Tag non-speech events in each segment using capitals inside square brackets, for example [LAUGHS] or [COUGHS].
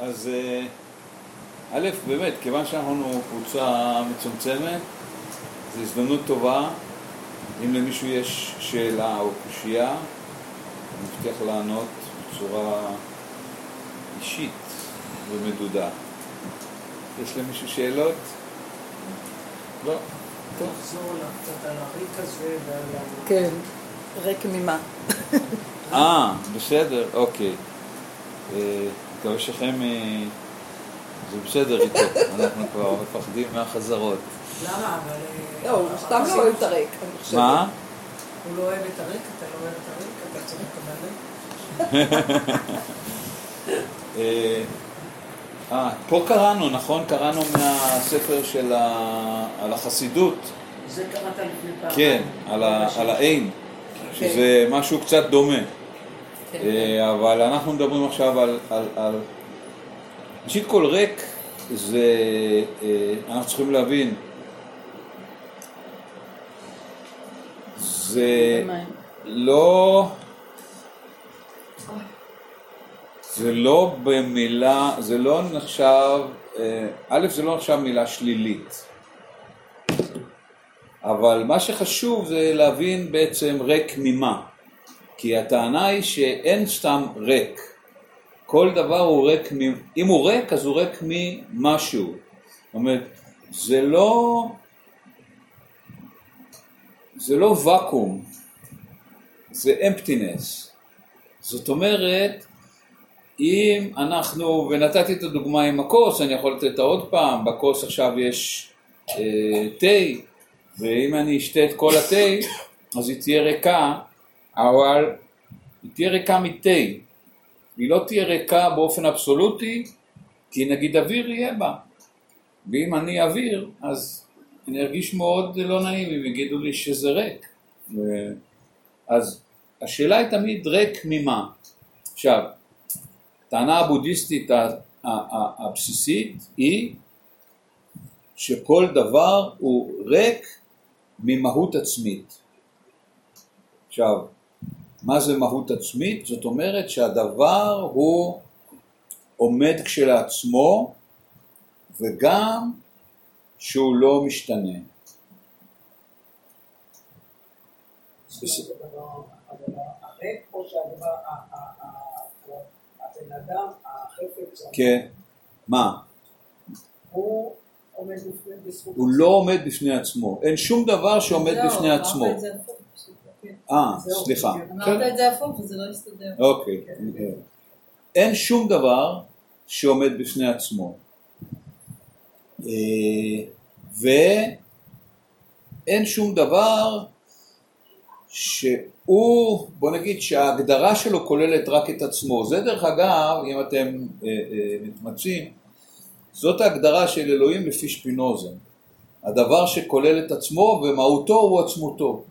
אז אה, א', באמת, כיוון שאנחנו קבוצה מצומצמת, זו הזדמנות טובה. אם למישהו יש שאלה או קושייה, אני מבטיח לענות בצורה אישית ומדודה. יש למישהו שאלות? לא? טוב. לחזור קצת על הריק הזה ועל ה... כן, ריק ממה? אה, בסדר, אוקיי. מקווה שכם... אה, זה בסדר איתו, אנחנו כבר מפחדים מהחזרות. למה? אבל... אה, לא, הוא סתם לא אוהב את הריק, אני חושבת. מה? הוא לא אוהב את הריק, אתה לא אוהב את הריק, אתה צריך לקבל ריק. [LAUGHS] אה, אה, פה קראנו, נכון? קראנו מהספר של ה... על החסידות. זה קראת לפני פעם. כן, על, ה... על האין, שזה משהו קצת דומה. כן. אה, אבל אנחנו מדברים עכשיו על... על, על... ראשית כל ריק זה, אה, אנחנו צריכים להבין, זה. לא, זה לא במילה, זה לא נחשב, אה, א', זה לא נחשב מילה שלילית. אבל מה שחשוב זה להבין בעצם ריק ממה. כי הטענה היא שאין סתם ריק. כל דבר הוא ריק, מ... אם הוא ריק אז הוא ריק ממשהו. זאת אומרת, זה לא, זה לא ואקום, זה emptiness. זאת אומרת, אם אנחנו, ונתתי את הדוגמה עם הכוס, אני יכול לתת אותה עוד פעם, בכוס עכשיו יש אה, תה, ואם אני אשתה את כל התה, אז היא תהיה ריקה, אבל היא תהיה ריקה מתה. היא לא תהיה ריקה באופן אבסולוטי, כי נגיד אוויר יהיה בה. ואם אני אוויר, אז אני ארגיש מאוד לא נעים אם יגידו לי שזה ריק. ו- אז השאלה היא תמיד ריק ממה. עכשיו, הטענה הבודהיסטית הבסיסית היא שכל דבר הוא ריק ממהות עצמית. עכשיו, מה זה מהות עצמית? זאת אומרת שהדבר הוא עומד כשלעצמו וגם שהוא לא משתנה. החפץ, כן, מה? הוא לא עומד בפני עצמו, אין שום דבר שעומד זהו, בפני עצמו. אמרת את זה הפוך פשוט, כן. אה, סליחה. אמרת את זה הפוך וזה לא הסתדר. אוקיי. אין שום דבר שעומד בפני עצמו. אה, ואין שום דבר שהוא, בוא נגיד שההגדרה שלו כוללת רק את עצמו. זה דרך אגב, אם אתם אה, אה, מתמצאים, זאת ההגדרה של אלוהים לפי שפינוזה. הדבר שכולל את עצמו ומהותו הוא עצמותו.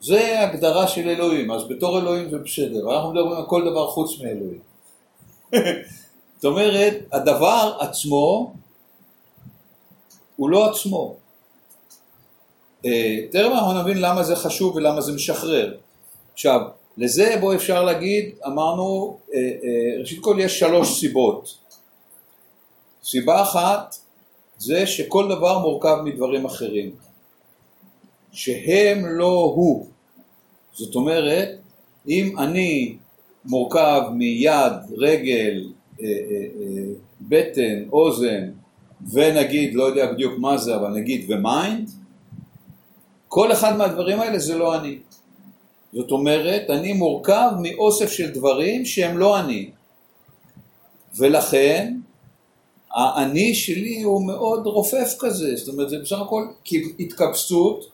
זה הגדרה של אלוהים, אז בתור אלוהים זה בסדר, אנחנו מדברים על כל דבר חוץ מאלוהים. [LAUGHS] זאת אומרת, הדבר עצמו הוא לא עצמו. אה, תכף אנחנו נבין למה זה חשוב ולמה זה משחרר. עכשיו, לזה בו אפשר להגיד, אמרנו, אה, אה, ראשית כל יש שלוש סיבות. סיבה אחת זה שכל דבר מורכב מדברים אחרים, שהם לא הוא. זאת אומרת, אם אני מורכב מיד, רגל, אה, אה, אה, בטן, אוזן, ונגיד, לא יודע בדיוק מה זה, אבל נגיד ו mind, כל אחד מהדברים האלה זה לא אני. זאת אומרת, אני מורכב מאוסף של דברים שהם לא אני. ולכן, האני שלי הוא מאוד רופף כזה, זאת אומרת, זה בסך הכל התקבצות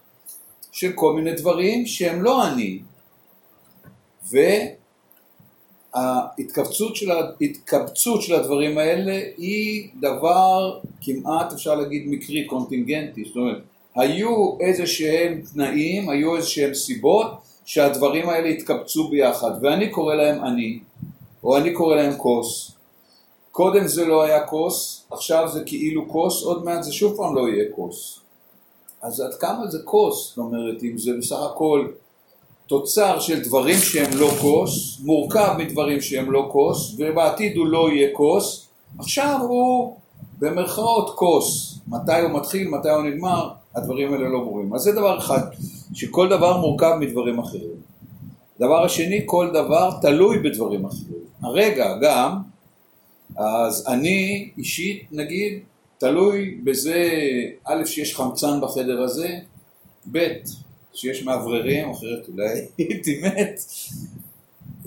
של כל מיני דברים שהם לא אני. וההתקבצות של, של הדברים האלה היא דבר כמעט אפשר להגיד מקרי, קונטינגנטי, זאת אומרת, היו איזה שהם תנאים, היו איזה שהם סיבות שהדברים האלה התקבצו ביחד, ואני קורא להם אני, או אני קורא להם כוס. קודם זה לא היה כוס, עכשיו זה כאילו כוס, עוד מעט זה שוב פעם לא יהיה כוס. אז עד כמה זה כוס? זאת אומרת, אם זה בסך הכל תוצר של דברים שהם לא כוס, מורכב מדברים שהם לא כוס, ובעתיד הוא לא יהיה כוס, עכשיו הוא במרכאות כוס, מתי הוא מתחיל, מתי הוא נגמר, הדברים האלה לא ברורים. אז זה דבר אחד, שכל דבר מורכב מדברים אחרים. דבר השני, כל דבר תלוי בדברים אחרים. הרגע גם, אז אני אישית, נגיד, תלוי בזה, א', שיש חמצן בחדר הזה, ב', שיש מאווררים, אחרת אולי [LAUGHS] הייתי מת,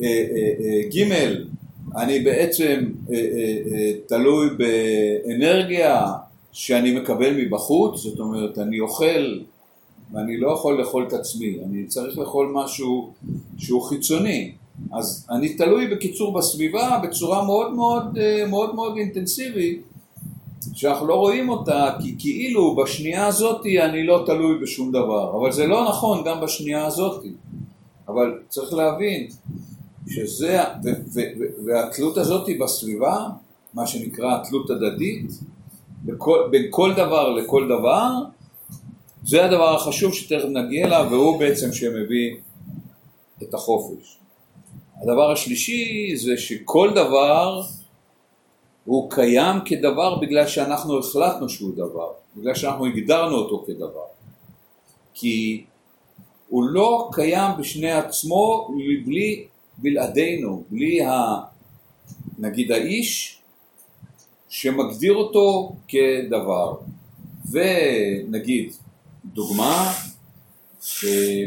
אה, אה, אה, ג', אני בעצם תלוי באנרגיה שאני מקבל מבחוץ, זאת אומרת, אני אוכל ואני לא יכול לאכול את עצמי, אני צריך לאכול משהו שהוא חיצוני. אז אני תלוי בקיצור בסביבה בצורה מאוד מאוד מאוד מאוד אינטנסיבית, שאנחנו לא רואים אותה, כי כאילו בשנייה הזאתי אני לא תלוי בשום דבר, אבל זה לא נכון גם בשנייה הזאתי. אבל צריך להבין שזה, והתלות הזאתי בסביבה, מה שנקרא התלות הדדית, בכל, בין כל דבר לכל דבר, זה הדבר החשוב שתכף נגיע אליו, והוא בעצם שמביא את החופש. הדבר השלישי זה שכל דבר הוא קיים כדבר בגלל שאנחנו החלטנו שהוא דבר, בגלל שאנחנו הגדרנו אותו כדבר. כי הוא לא קיים בשני עצמו בלי בלעדינו, בלי ה... נגיד האיש שמגדיר אותו כדבר. ונגיד, דוגמה, אה,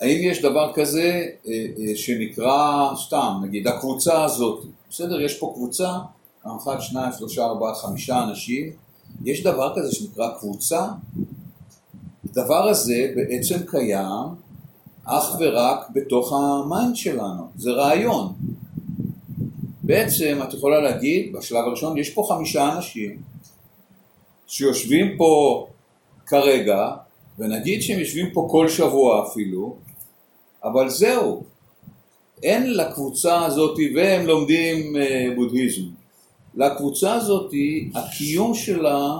האם יש דבר כזה אה, אה, שנקרא, סתם, נגיד הקבוצה הזאת, בסדר, יש פה קבוצה, אחת, שניים, שלושה, ארבעה, חמישה אנשים, יש דבר כזה שנקרא קבוצה, הדבר הזה בעצם קיים אך ורק בתוך ה mind שלנו, זה רעיון. בעצם את יכולה להגיד, בשלב הראשון יש פה חמישה אנשים שיושבים פה כרגע, ונגיד שהם יושבים פה כל שבוע אפילו, אבל זהו, אין לקבוצה הזאת, והם לומדים אה, בודהיזם, לקבוצה הזאת, הקיום שלה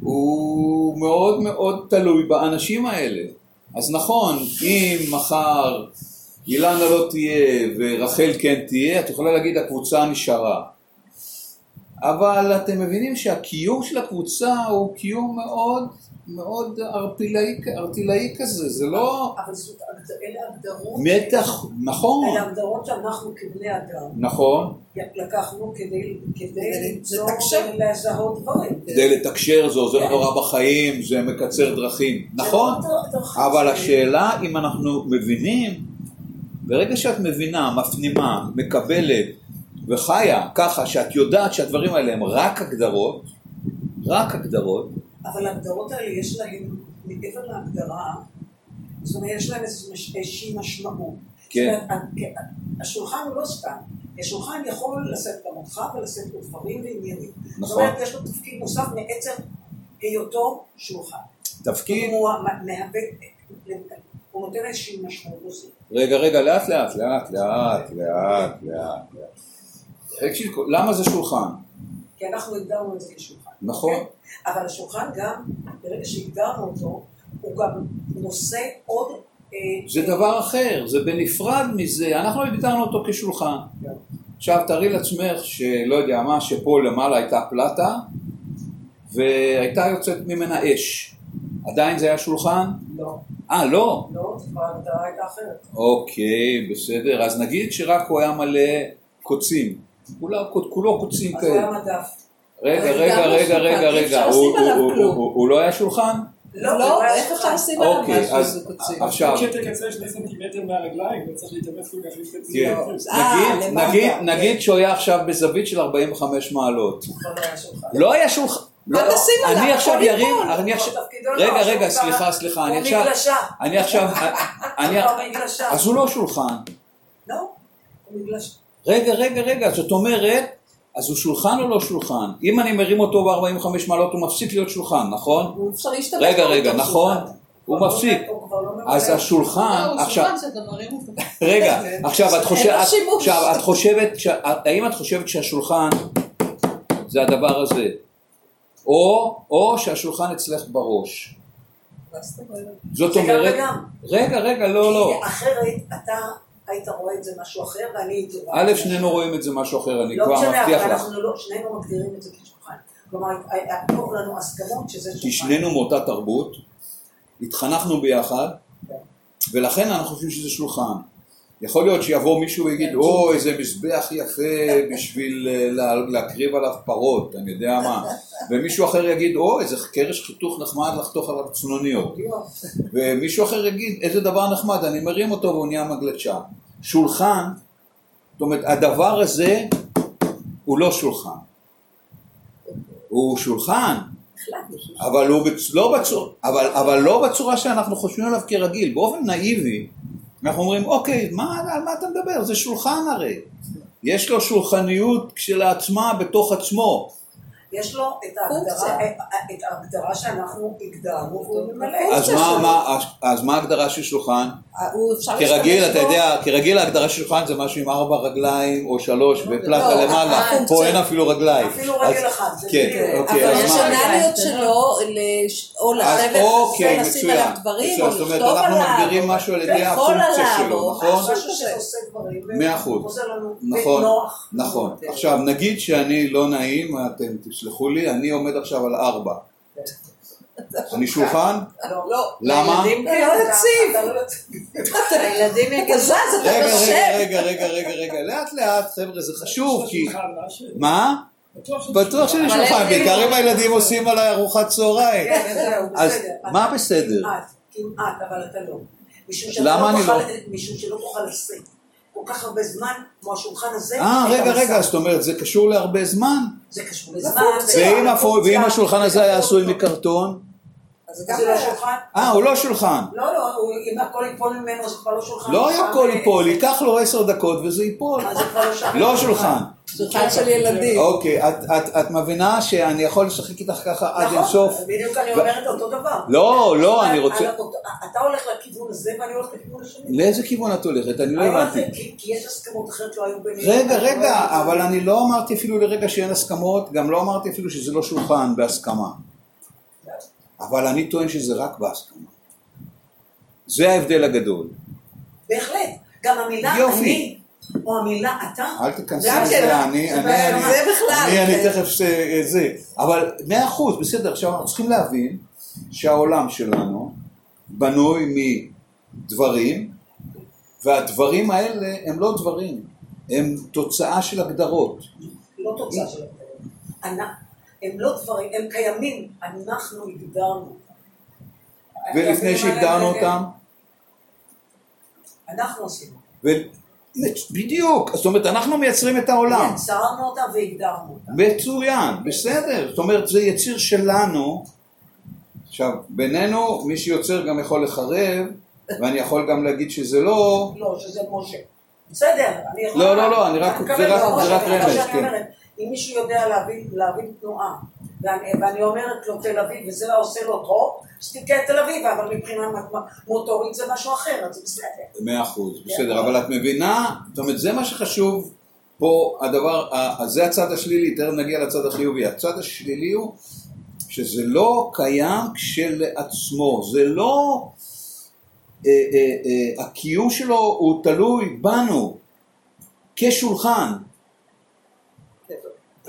הוא מאוד מאוד תלוי באנשים האלה. אז נכון, אם מחר אילנה לא תהיה ורחל כן תהיה, את יכולה להגיד הקבוצה נשארה. אבל אתם מבינים שהקיום של הקבוצה הוא קיום מאוד מאוד ערטילאי, ערטילאי כזה, זה לא... אבל זאת, אלה הגדרות, מתח, נכון, אלה הגדרות שאנחנו כבני אדם נכון, לקחנו כדי, כדי. ולזהות דברים. כדי לתקשר זה עוזר כן. נורא בחיים, זה מקצר דרכים, נכון, אבל. השאלה אם אנחנו מבינים, ברגע שאת מבינה, מפנימה, מקבלת וחיה ככה שאת יודעת שהדברים האלה הם רק הגדרות, רק הגדרות, אבל ההגדרות האלה יש להן, מעבר להגדרה, זאת אומרת, יש להן איזושהי משמעות. כן. זאת ה- השולחן הוא לא סתם. השולחן יכול לשאת גם אותך ולשאת פה דברים ועניינים. זאת נכון. אומרת, יש לו תפקיד נוסף מעצם היותו שולחן. תפקיד, הוא מהווה, הוא נותן איזושהי משמעות נוספת. רגע רגע לאט לאט לאט לאט לאט לאט למה זה שולחן? כי אנחנו הגדרנו את זה כשולחן. נכון. כן? אבל השולחן גם, ברגע שהגדרנו אותו, הוא גם נושא עוד... אה, זה דבר אחר, זה בנפרד מזה, אנחנו הגדרנו אותו כשולחן. כן. עכשיו תארי לעצמך שלא יודע מה, שפה למעלה הייתה פלטה והייתה יוצאת ממנה אש. עדיין זה היה שולחן? לא, אה, לא. לא, זה כבר הייתה אחרת. אוקיי, בסדר. אז נגיד שרק הוא היה מלא קוצים. כולו, כולו קוצים אז הוא היה כאלה. מדף. רגע, רגע, לא רגע, רגע, רגע. הוא- לא היה שולחן? לא, לא, איך אפשר. לשים עליו אוקיי, משהו, קוצים. עכשיו, כשתקצר שני סנטימטר מהרגליים, לא צריך להתאמץ כל כך כן. לפני אה, נגיד, למטה, נגיד, כן. נגיד שהוא היה עכשיו בזווית של 45 מעלות. לא היה שולחן. לא לא? אני עכשיו ייפול. אני עכשיו, לא, רגע, רגע, סליחה, סליחה, אני עכשיו. אני עכשיו. [LAUGHS] אז הוא לא שולחן. לא, הוא מגלשה. רגע, רגע, רגע, זאת אומרת, אז הוא שולחן או לא שולחן? אם אני מרים אותו ב-45 מעלות הוא מפסיק להיות שולחן, נכון? הוא אפשר להשתמש רגע, רגע, נכון? הוא לא- מפסיק. לא ממלא. אז השולחן, לא, עכשיו. [LAUGHS] רגע, עכשיו את חושבת, שימוש. עכשיו את חושבת, ש- האם את חושבת שהשולחן זה הדבר הזה? או, או שהשולחן אצלך בראש. זאת אומרת? זאת זה גם אומרת, וגם. רגע, רגע, לא, לא. כי אחרת אתה, היית רואה את זה משהו אחר, ואני הייתי רואה... א', שנינו רואים את זה משהו אחר, אני לא כבר משנה, מבטיח אבל לך. אנחנו לא, שנינו מגדירים את זה כשולחן. כלומר, היה פה לנו הסכמות שזה שולחן. כי שנינו מאותה תרבות, התחנכנו ביחד, ולכן אנחנו חושבים שזה שולחן. יכול להיות שיבוא מישהו ויגיד, או, איזה מזבח יפה בשביל אה, לה- להקריב עליו פרות, אני יודע מה. [LAUGHS] ומישהו אחר יגיד, או, איזה קרש חיתוך נחמד לחתוך עליו צנוניות. ומישהו אחר יגיד, איזה דבר נחמד, אני מרים אותו והוא נהיה מגלשה. שולחן, זאת אומרת, הדבר הזה הוא לא שולחן. הוא שולחן, החלטנו שהוא- אבל, הוא בצ... לא, בצור... אבל, אבל לא בצורה שאנחנו חושבים עליו כרגיל. באופן נאיבי, אנחנו אומרים, אוקיי, מה, על מה אתה מדבר? זה שולחן הרי. יש לו שולחניות כשלעצמה בתוך עצמו. יש לו את. ההגדרה, את ההגדרה שאנחנו הגדרנו, והוא ממלא. אז מה, שלו. מה, אז מה ההגדרה של שולחן? אפשר כרגיל, אתה. יודע, כרגיל ההגדרה של שולחן זה משהו עם ארבע רגליים או שלוש ופלטה לא, למעלה, הפונקציה. פה אין אפילו רגליים. אפילו רגל אחת, זה כן, בדיוק. אוקיי, אבל אז מה? הפרסונליות שלו, לש- או לשבת אוקיי, ולשים. עליו דברים, או זאת אומרת, לכתוב אנחנו עליו, מגדירים משהו על ידי הפונקציה עליו, שלו, נכון? משהו. שעושה דברים. מאה אחוז. נכון. נכון. עכשיו, נגיד שאני לא נעים, אתם תסלחו לי, אני עומד עכשיו על ארבע. [LAUGHS] אני שולחן? לא. לא, למה? הילדים לא אתה- לא יציב. הילדים יגזז, אתה רגע, יושב. רגע, רגע, רגע, רגע, רגע, לאט לאט, חבר'ה, זה חשוב, כי... מה? בטוח שאני שולחן, בעיקר אם הילדים עושים עליי ארוחת צהריים. כן, אז. מה בסדר? כמעט, אבל אתה לא. למה לא אני לא? משום שלא תוכל לשאת כל כך הרבה זמן, כמו השולחן הזה. אה, רגע. רגע, זאת אומרת, זה קשור להרבה זמן? זה קשור לזמן. ואם השולחן הזה היה עשוי מקרטון? אז גם לא. שולחן? אה, הוא לא שולחן. לא, לא, אם הכל ייפול ממנו זה כבר לא שולחן. לא הכל אה, ייפול, ייקח לו עשר דקות וזה ייפול. אז זה כבר לא שולחן. לא שולחן. של ילדים. אוקיי, את- את- את מבינה שאני יכול לשחק איתך ככה עד נכון, אינסוף? אז בדיוק אני אומרת אותו דבר. לא, לא, אני רוצה... אתה הולך לכיוון הזה ואני הולך לכיוון השני. לאיזה כיוון את הולכת? אני לא הבנתי. כי- יש הסכמות אחרת לא היו בינינו. רגע, רגע, אבל אני לא אמרתי אפילו לרגע שאין הסכמות, גם לא אמרתי אפילו שזה לא שולחן בהסכמה. אבל אני טוען שזה רק בהסכמה. זה ההבדל הגדול. בהחלט. גם המילה יופי. אני, או המילה אתה, אל תיכנסי גם לזה, אני, אני, בעיה, אני, זה בכלל, אני, אני. תכף ש- זה, אבל מאה אחוז, בסדר, עכשיו אנחנו צריכים להבין שהעולם שלנו בנוי מדברים, והדברים האלה הם לא דברים, הם תוצאה של הגדרות. לא תוצאה של הדברים. הם לא דברים, הם קיימים, אנחנו הגדרנו. ולפני שהגדרנו אותם, אנחנו עשינו. ו... בדיוק, זאת אומרת אנחנו מייצרים את העולם, יצרנו אותה והגדרנו אותה. מצוין, בסדר, זאת אומרת זה יציר שלנו, עכשיו בינינו מי שיוצר גם יכול לחרב, [LAUGHS] ואני יכול גם להגיד שזה לא, לא, שזה משה. בסדר, אני יכולה... לא, לא, לא, אני רק- זה רק- רמז, כן. אם מישהו יודע להבין, להבין תנועה, ואני, ואני אומרת לו תל אביב, וזה עושה לו טוב, אז תקרא תל אביב, אבל מבחינה מוטורית זה משהו אחר, אז זה בסדר. מאה אחוז, בסדר, אבל את מבינה, זאת אומרת זה מה שחשוב פה, הדבר, זה הצד השלילי, תכף נגיע לצד החיובי, הצד השלילי הוא שזה לא קיים כשלעצמו, זה לא, אה, אה, אה, הקיום שלו הוא תלוי בנו, כשולחן,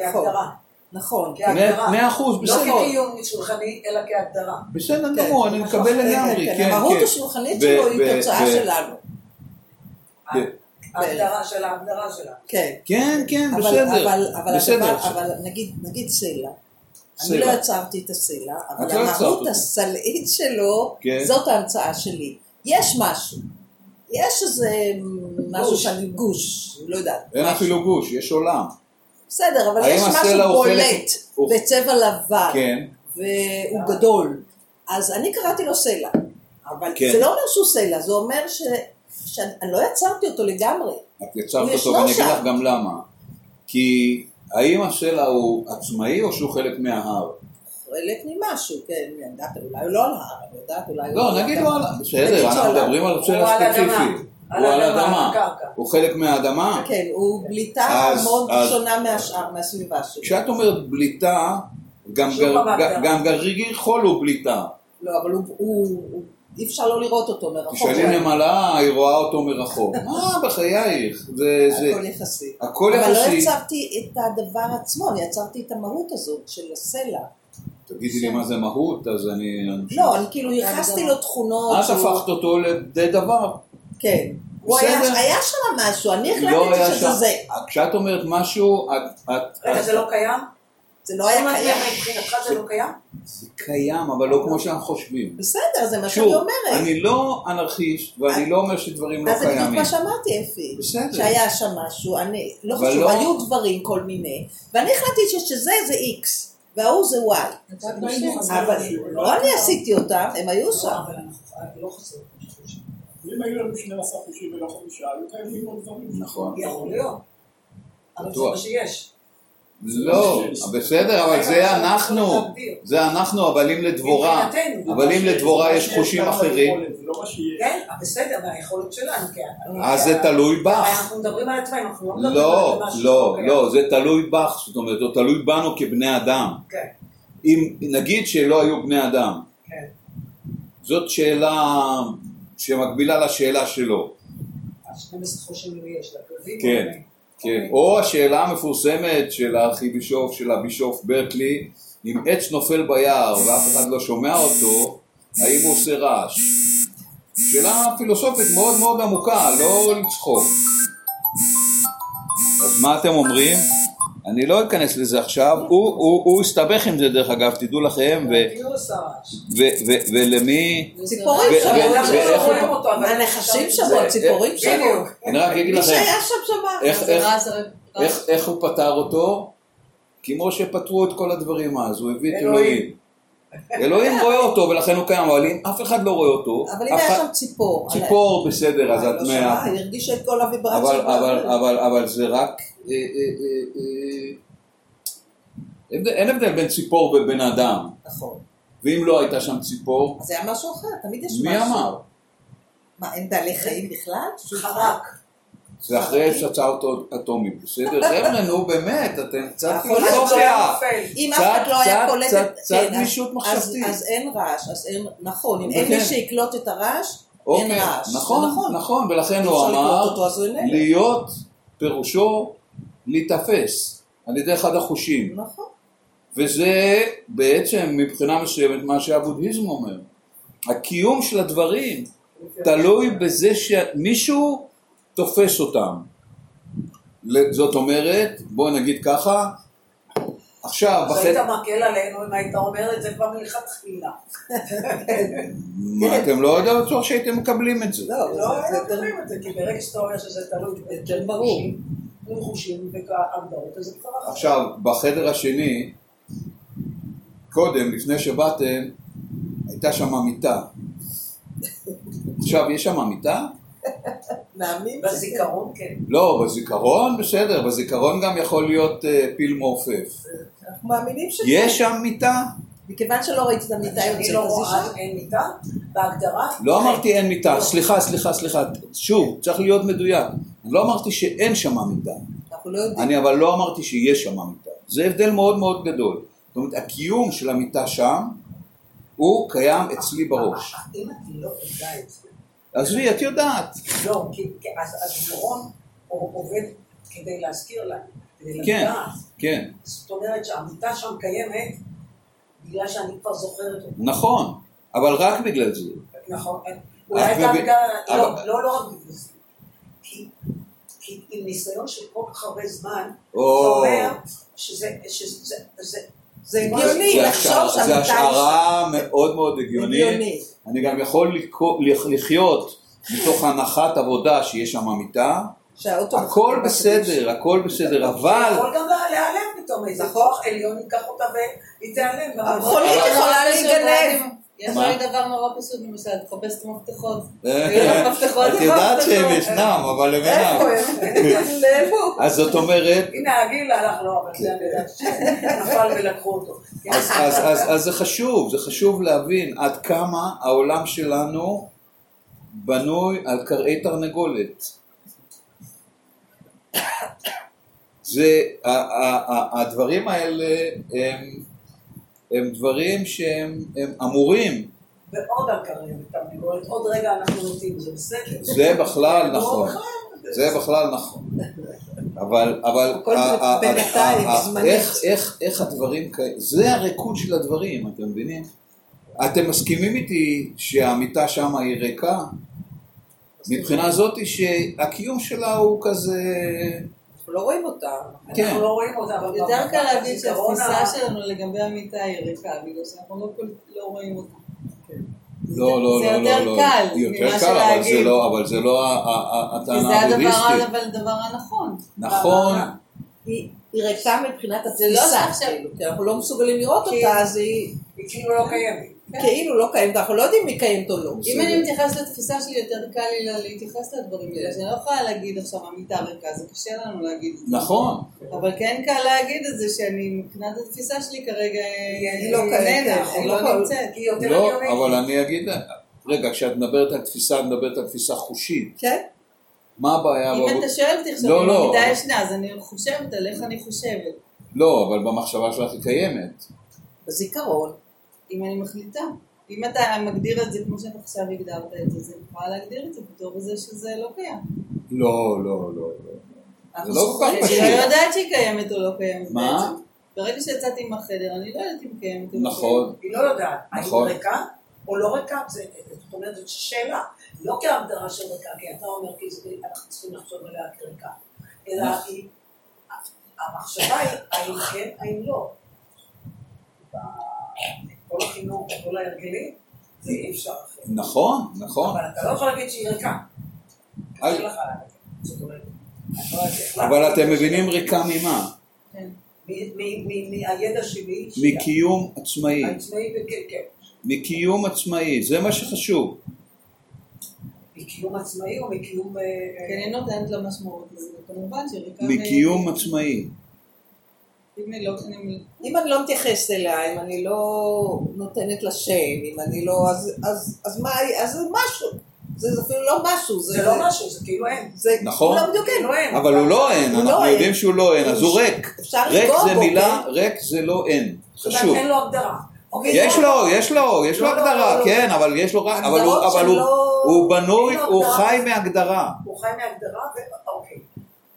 כהגדרה. נכון. כהגדרה. מאה אחוז, לא בסדר, כקיום שולחני, אלא כהגדרה. בסדר כן, גמור, אני מקבל לגמרי, כן, כן, המהות. השולחנית שלו היא תוצאה שלנו. ההגדרה של ההגדרה שלה. כן. כן, כן, בסדר, אבל, נגיד, סלע. אני. לא יצרתי את הסלע, אבל לא המהות. הסלעית שלו. זאת ההמצאה שלי. יש משהו. יש איזה משהו. שאני גוש, לא יודעת. אין. אפילו גוש, יש עולם, בסדר, אבל יש משהו בולט, הוא- בצבע לבן, כן, והוא גדול. אז אני קראתי לו סלע. אבל כן. זה לא אומר שהוא סלע, זה אומר ש... שאני לא יצרתי אותו לגמרי. את יצרת אותו ואני אגיד. לך גם למה. כי האם הסלע הוא עצמאי או שהוא חלק מההר? חלק ממשהו, כן, אני יודעת, אולי הוא לא על ההר, אני יודעת, אולי לא, נגיד האדמה. על- נגיד בסדר, אנחנו מדברים על סלע ספציפי. הוא על האדמה. הוא חלק מהאדמה. כן, הוא בליטה אז- מאוד אז- שונה מהשאר, מהסביבה שלו. כשאת אומרת בליטה, גם שוב גר- פעם ג- ההגדרה. גם גרעין חול הוא בליטה. לא, אבל הוא- הוא הוא אי אפשר לא לראות אותו מרחוק. תשאלי נמלה, היא רואה אותו מרחוק. מה בחייך? זה, זה, הכל יחסי. הכל אבל לא יחסי. יצרתי את הדבר עצמו, אני יצרתי את המהות הזאת של הסלע. תגידי לי מה זה מהות, אז אני... לא, אני כאילו ייחסתי לו תכונות. את הפכת אותו לידי דבר. כן. הוא היה שם משהו, אני לא החלטתי שזה. זה. כשאת אומרת משהו, את... רגע, זה לא קיים? זה לא היה קיים. מבחינתך זה לא קיים? זה קיים, אבל לא כמו שאנחנו חושבים. בסדר, זה מה שאני שוב, אומרת. אני לא אנרכיסט, ואני לא אומר שדברים לא אז זה בדיוק קיימים. מה שאמרתי, אפי. בסדר. שהיה שם משהו, אני, לא חשוב, לא- היו דברים כל מיני, ואני החלטתי שזה זה איקס, וההוא זה וואי. אבל לא אני עשיתי אותם, הם היו לא, שם. אבל אנחנו לא חסרים. אם היו לנו 12 חושים ולא חמישה, היו קיימים עוד דברים. נכון. יכול להיות. אבל זה. מה שיש. לא, בסדר, אבל זה אנחנו. זה אנחנו, אבל אם לדבורה. אבל אם לדבורה יש חושים אחרים, לא. כן, בסדר, מהיכולת שלנו, כן. אז זה תלוי בך. אנחנו מדברים על עצמנו, אנחנו לא מדברים לא, על משהו לא. לא, זה תלוי בך, זאת אומרת, זה תלוי בנו כבני אדם. כן, אם נגיד שלא היו בני אדם, כן. זאת שאלה שמקבילה לשאלה שלו. אז 12 חושים לי יש, לכלבים. כן. או כן, או השאלה המפורסמת של הארכיבישוף, של הבישוף ברקלי, אם עץ נופל ביער ואף אחד לא שומע אותו, האם הוא עושה רעש? שאלה פילוסופית מאוד מאוד עמוקה, לא לצחוק. אז מה אתם אומרים? אני לא אכנס לזה עכשיו, הוא, הוא, הוא הסתבך עם זה דרך אגב, תדעו לכם, ו, כי הוא עושה רעש. ו, ו, ולמי... ציפורים לא. הנחשים זה- שמות, ציפורים. בדיוק. אני רק אגיד לכם, איך הוא פתר אותו? כמו שפתרו את כל הדברים אז, הוא הביא את אלוהים. אלוהים. רואה אותו ולכן הוא קיים, אבל אם אף אחד לא רואה אותו, אבל אם היה שם ציפור. ציפור בסדר, אז את לא מאה. היא הרגישה את כל הוויברציות. אבל, אבל, והכל. אבל, אבל זה רק... אה, אה, אה, אין הבדל בין ציפור ובן אדם. נכון. ואם לא הייתה שם ציפור, אז זה היה משהו אחר, תמיד יש משהו. מי אמר? מה, אין בעלי חיים בכלל? חרק. זה אחרי פצצה אטומית, בסדר? חבר'ה, נו באמת, אתם קצת פילוסופיה. נופל. אם אף אחד לא היה קולט קצת- כן, אז- גמישות מחשבתית. אז אין רעש, אז אין... נכון, אם. אין מי שיקלוט את הרעש, אין אוקיי, רעש. נכון, נכון. נכון, ולכן הוא אמר. להיות פירושו להיתפס על ידי אחד החושים. נכון. וזה בעצם מבחינה מסוימת מה שהבודהיזם אומר. הקיום של הדברים תלוי בזה שמישהו תופס אותם. זאת אומרת, בואו נגיד ככה, עכשיו, אז היית בחדר, מקל עלינו אם היית אומר את זה כבר מלכתחילה. מה, אתם לא יודעים בטוח שהייתם מקבלים את זה. לא, לא יותר- מקבלים את זה, כי ברגע שאתה אומר שזה תלוי יותר ברור. עם חושים והגדרות, אז זה כבר. עכשיו, בחדר השני, קודם, לפני שבאתם, הייתה שם מיטה. עכשיו, יש שם מיטה? מאמין? בזיכרון, כן. לא, בזיכרון בסדר, בזיכרון גם יכול להיות אה, פיל מעופף. אנחנו מאמינים שזה. יש שם מיטה? מכיוון שלא ראיתי את המיטה אני יוצאת, לא אז רואה. אין מיטה, בהגדרה. לא אמרתי אין מיטה, לא. סליחה, סליחה, סליחה, שוב, צריך להיות מדויק. לא אמרתי שאין שם מיטה, אנחנו לא יודעים. אני אבל לא אמרתי שיש שם מיטה. זה הבדל מאוד מאוד גדול. זאת אומרת, הקיום של המיטה שם, הוא קיים אצלי בראש. אם אני לא יודע את זה, עזבי, את יודעת. לא, כי אז הזיכרון עובד כדי להזכיר לנו, כדי כן, לדעת. כן, זאת אומרת שהמיטה שם קיימת בגלל שאני כבר זוכרת אותה. נכון, אבל רק בגלל זה. נכון. אולי את גם בגלל... לא, לא, לא רק בגלל זה. כי- עם ניסיון של כל כך הרבה זמן, זה או, אומר שזה... זה- הגיוני לחשוב שהמיטה זה השערה מאוד מאוד הגיונית. הגיוני. אני גם יכול לחיות מתוך הנחת עבודה שיש שם מיטה. הכל בסדר, הכל בסדר, אבל... יכול גם להיעלם פתאום, איזה. כוח עליון ייקח אותה והיא תיעלם. המכונית יכולה להיגנב. יש? לי דבר נורא פשוט למשל, תחפש את המפתחות. [LAUGHS] אה, מפתחות את יודעת. שהם ישנם, אבל הם איפה אינם. הם? [LAUGHS] לאיפה? אז זאת אומרת, [LAUGHS] הנה הגיל הלך לו, אבל זה אני יודעת שנפל ולקחו אותו. אז, זה חשוב, זה חשוב להבין עד כמה העולם שלנו בנוי על קרעי תרנגולת. [COUGHS] זה, הדברים האלה הם, הם דברים שהם הם אמורים ועוד על ותרנגולת, עוד רגע אנחנו נוטים, זה בסדר. זה בכלל נכון. בכלל, זה בכלל נכון. אבל, אבל, איך הדברים כאלה, זה הריקוד של הדברים, אתם מבינים? אתם מסכימים איתי שהמיטה שם היא ריקה? מבחינה זאתי שהקיום שלה הוא כזה... אנחנו לא רואים אותה. כן. אנחנו לא רואים אותה, אבל יותר קל להגיד שהתפיסה שלנו לגבי המיטה היא ריקה, בגלל שאנחנו לא כל- לא רואים אותה. לא, לא, זה לא, לא, לא. קל יותר ממה קל, אבל זה. לא, זה לא הטענה זה הדבר, הבודהיסטית. אבל הדבר הנכון. נכון, היא היא ריקה מבחינת זה לא התפיסה, שעכשיו- כאילו, כי אנחנו לא מסוגלים לראות אותה, אז היא היא כאילו לא קיימת. כאילו לא קיימת, אנחנו לא יודעים היא קיימת או לא. אם אני מתייחסת לתפיסה שלי, יותר קל לי לה- להתייחס לדברים האלה, שאני לא יכולה להגיד עכשיו המיטה ריקה, זה קשה לנו להגיד את זה. נכון. אבל כן קל להגיד את זה שאני, מבחינת התפיסה שלי כרגע, היא לא קיימת, היא לא לא נמצאת. היא יותר לא. אבל אני אגיד, רגע, כשאת מדברת על תפיסה, את מדברת על תפיסה חושית. כן? מה הבעיה? אם אתה שואל אותי עכשיו לא, אם לא. המיטה ישנה, אז אני חושבת על איך אני חושבת. לא, אבל במחשבה שלך היא קיימת. בזיכרון. אם אני מחליטה. אם אתה מגדיר את זה כמו שאתה עכשיו הגדרת את זה, אז אני יכולה להגדיר את זה בתור זה שזה לא קיים. לא, לא, לא, לא. זה לא כל כך זוכרים אני פשוט. לא יודעת שהיא קיימת או לא קיימת מה? ברגע שיצאתי מהחדר, אני לא יודעת אם קיימת או לא נכון. היא לא יודעת. האם נכון. היא ריקה או לא ריקה? זאת אומרת, זו שאלה. לא כהגדרה של ריקה, כי אתה אומר, כי זה- אנחנו צריכים לחשוב עליה כריקה. אלא נכון. המחשבה היא, האם כן, האם לא. כל החינוך, כל ההרגלים, זה אי אפשר אחרת. נכון, נכון. אבל אתה לא יכול להגיד שהיא ריקה. אני לא אבל אתם. מבינים ריקה ממה? כן. מ- מ- מ- מהידע שלי, מקיום עצמאי. כן. מקיום עצמאי, זה מה שחשוב. מקיום עצמאי או מקיום... אה, כי אני נותנת לה משמעות לזה, וכמובן שריקה... מקיום עצמאי. אם אני לא... אני- אם אני לא מתייחסת אליה, אם אני לא נותנת לה שם, אם אני לא... אז- אז אז מה, אז זה משהו. זה אפילו לא משהו. זה לא משהו, זה כאילו אין. זה נכון. לא בדיוק אין. כאילו אין. אבל הוא לא אין, אנחנו לא. יודעים שהוא לא אין, אז הוא ריק. ריק זה מילה, כן? ריק זה לא אין. חשוב. אין לו הגדרה. אוקיי, יש לא, לו, יש לו, יש לו לא, לא, הגדרה, לא, כן, אבל יש לו רק, אבל הוא- הגדרות אבל הוא- שלא- הוא בנוי, הוא. חי מהגדרה. הוא חי מהגדרה, ואוקיי.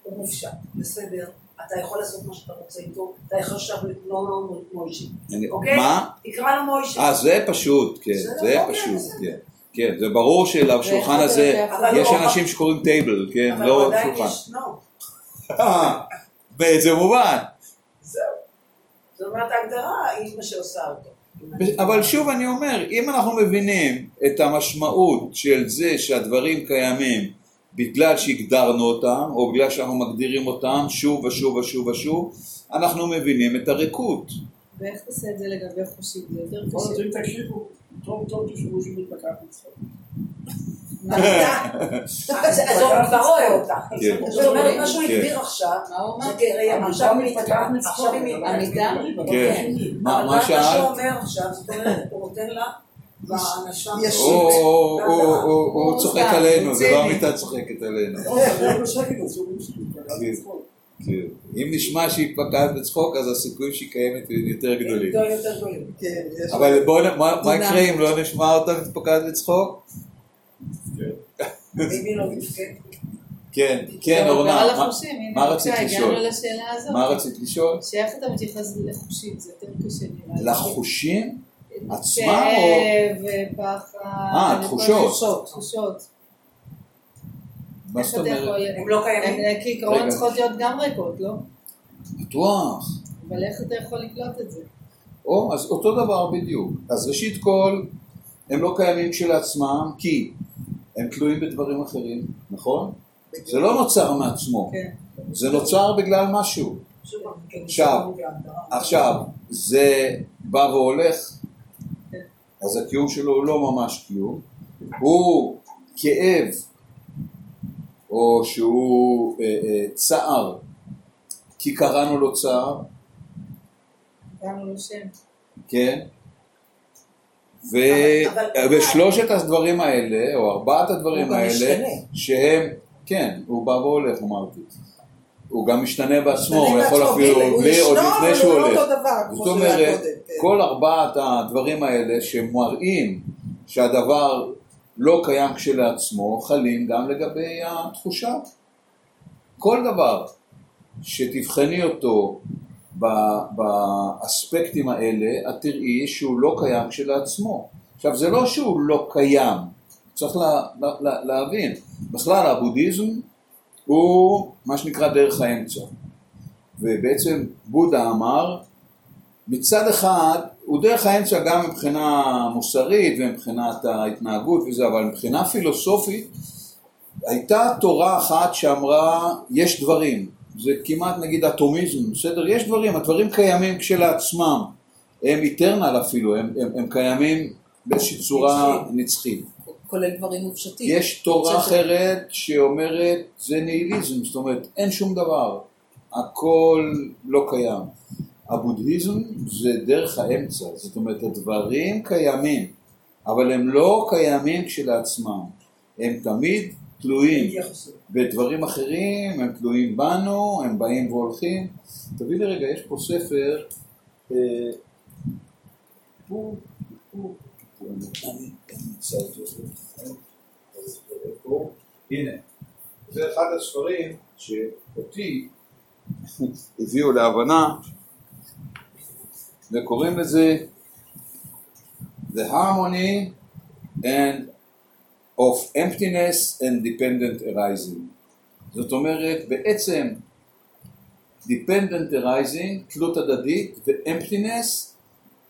הוא מופשט, בסדר. אתה יכול לעשות מה שאתה רוצה איתו, אתה יכול עכשיו לקרוא לו מוישי. אני- אוקיי? מה? תקרא לו מוישי. אה, זה פשוט, כן, זה אוקיי, פשוט. כן. כן, זה ברור שלשולחן הזה? יש הוא- אנשים שקוראים טייבל, כן, לא שולחן. אה, [LAUGHS] באיזה מובן. זהו. זאת אומרת, ההגדרה היא מה שעושה אותו. אבל שוב אני אומר, אם אנחנו מבינים את המשמעות של זה שהדברים קיימים בגלל שהגדרנו אותם, או בגלל שאנחנו מגדירים אותם שוב ושוב ושוב ושוב, אנחנו מבינים את הריקות. ואיך תעשה את זה לגבי חושים? זה יותר בואו קשה. אם תקשיבו, טוב טוב תשמעו שמתפקעת מצחוק. [LAUGHS] אז אז הוא כבר רואה אותה. כן. זאת אומרת, מה שהוא כן. הגדיר עכשיו, מה הוא תראה, עכשיו היא עכשיו מצחוק. כן. מה מה מה שהוא? אומר עכשיו, זאת אומרת, הוא נותן לה הוא- הוא- הוא- הוא- הוא הוא צוחק סתם, עלינו, הוא זה לא ציני. המיטה צוחקת עלינו. לא, זה לא בשקט, אז הוא מתפקעת מצחוק. כן. אם נשמע שהיא פגעת בצחוק, אז הסיכויים שהיא קיימת הם יותר גדולים. כן, אבל בואו, מה-. יקרה אם לא נשמע אותה מתפקעת בצחוק? לא. כן, כן, אורנה, מה- רצית לשאול? מה רצית לשאול? שאיך אתה מתייחס לחושים, זה יותר קשה נראה לי. לחושים? עצמם כאב, פחד. אה, תחושות. תחושות. מה זאת. אומרת? הם לא קיימים. הם כעיקרון רגע. צריכות להיות גם ריקות, לא? בטוח. אבל איך אתה יכול לקלוט את זה? או, אז אותו דבר בדיוק. אז ראשית כל, הם לא קיימים כשלעצמם, כי הם תלויים בדברים אחרים, נכון? זה לא נוצר מעצמו, כן. זה נוצר בגלל משהו. כן, עכשיו, בהגדרה. עכשיו, זה בא והולך. אז הקיום שלו הוא לא ממש קיום, הוא כאב, או שהוא אה, אה, צער, כי קראנו לו צער, נתנו לו שם. כן? ו... אבל- אבל- ושלושת הדברים האלה, או ארבעת הדברים האלה. שהם, כן, הוא בא והולך, אמרתי. הוא גם משתנה בעצמו, הוא יכול אפילו, בלי- עוד לפני שהוא הוא לא הולך. זאת אומרת, כן. כל ארבעת הדברים האלה שמראים שהדבר לא קיים כשלעצמו, חלים גם לגבי התחושה. כל דבר שתבחני אותו באספקטים האלה, את תראי שהוא לא קיים כשלעצמו. עכשיו, זה לא שהוא לא קיים, צריך לה, לה, לה, להבין. בכלל, הבודהיזם הוא מה שנקרא דרך האמצע. ובעצם בודה אמר, מצד אחד הוא דרך האמצע גם מבחינה מוסרית ומבחינת ההתנהגות וזה, אבל מבחינה פילוסופית הייתה תורה אחת שאמרה יש דברים, זה כמעט נגיד אטומיזם, בסדר? יש דברים, הדברים קיימים כשלעצמם, הם איטרנל אפילו, הם, הם, הם קיימים באיזושהי צורה נצחית. כולל דברים מופשטים. יש תורה חושבת ש- אחרת שאומרת זה ניהיליזם, זאת אומרת אין שום דבר, הכל לא קיים. הבודהיזם זה דרך האמצע, זאת אומרת הדברים קיימים, אבל הם לא קיימים כשלעצמם, הם תמיד תלויים. בדברים אחרים, הם תלויים בנו, הם באים והולכים. תביא לי רגע, יש פה ספר, אה, הוא, הוא, הוא, אני אמצא אותו, הנה, זה אחד הספרים שאותי הביאו להבנה, וקוראים לזה The Harmony and of emptiness and dependent arising. זאת אומרת, בעצם dependent arising, תלות הדדית, ו-emptiness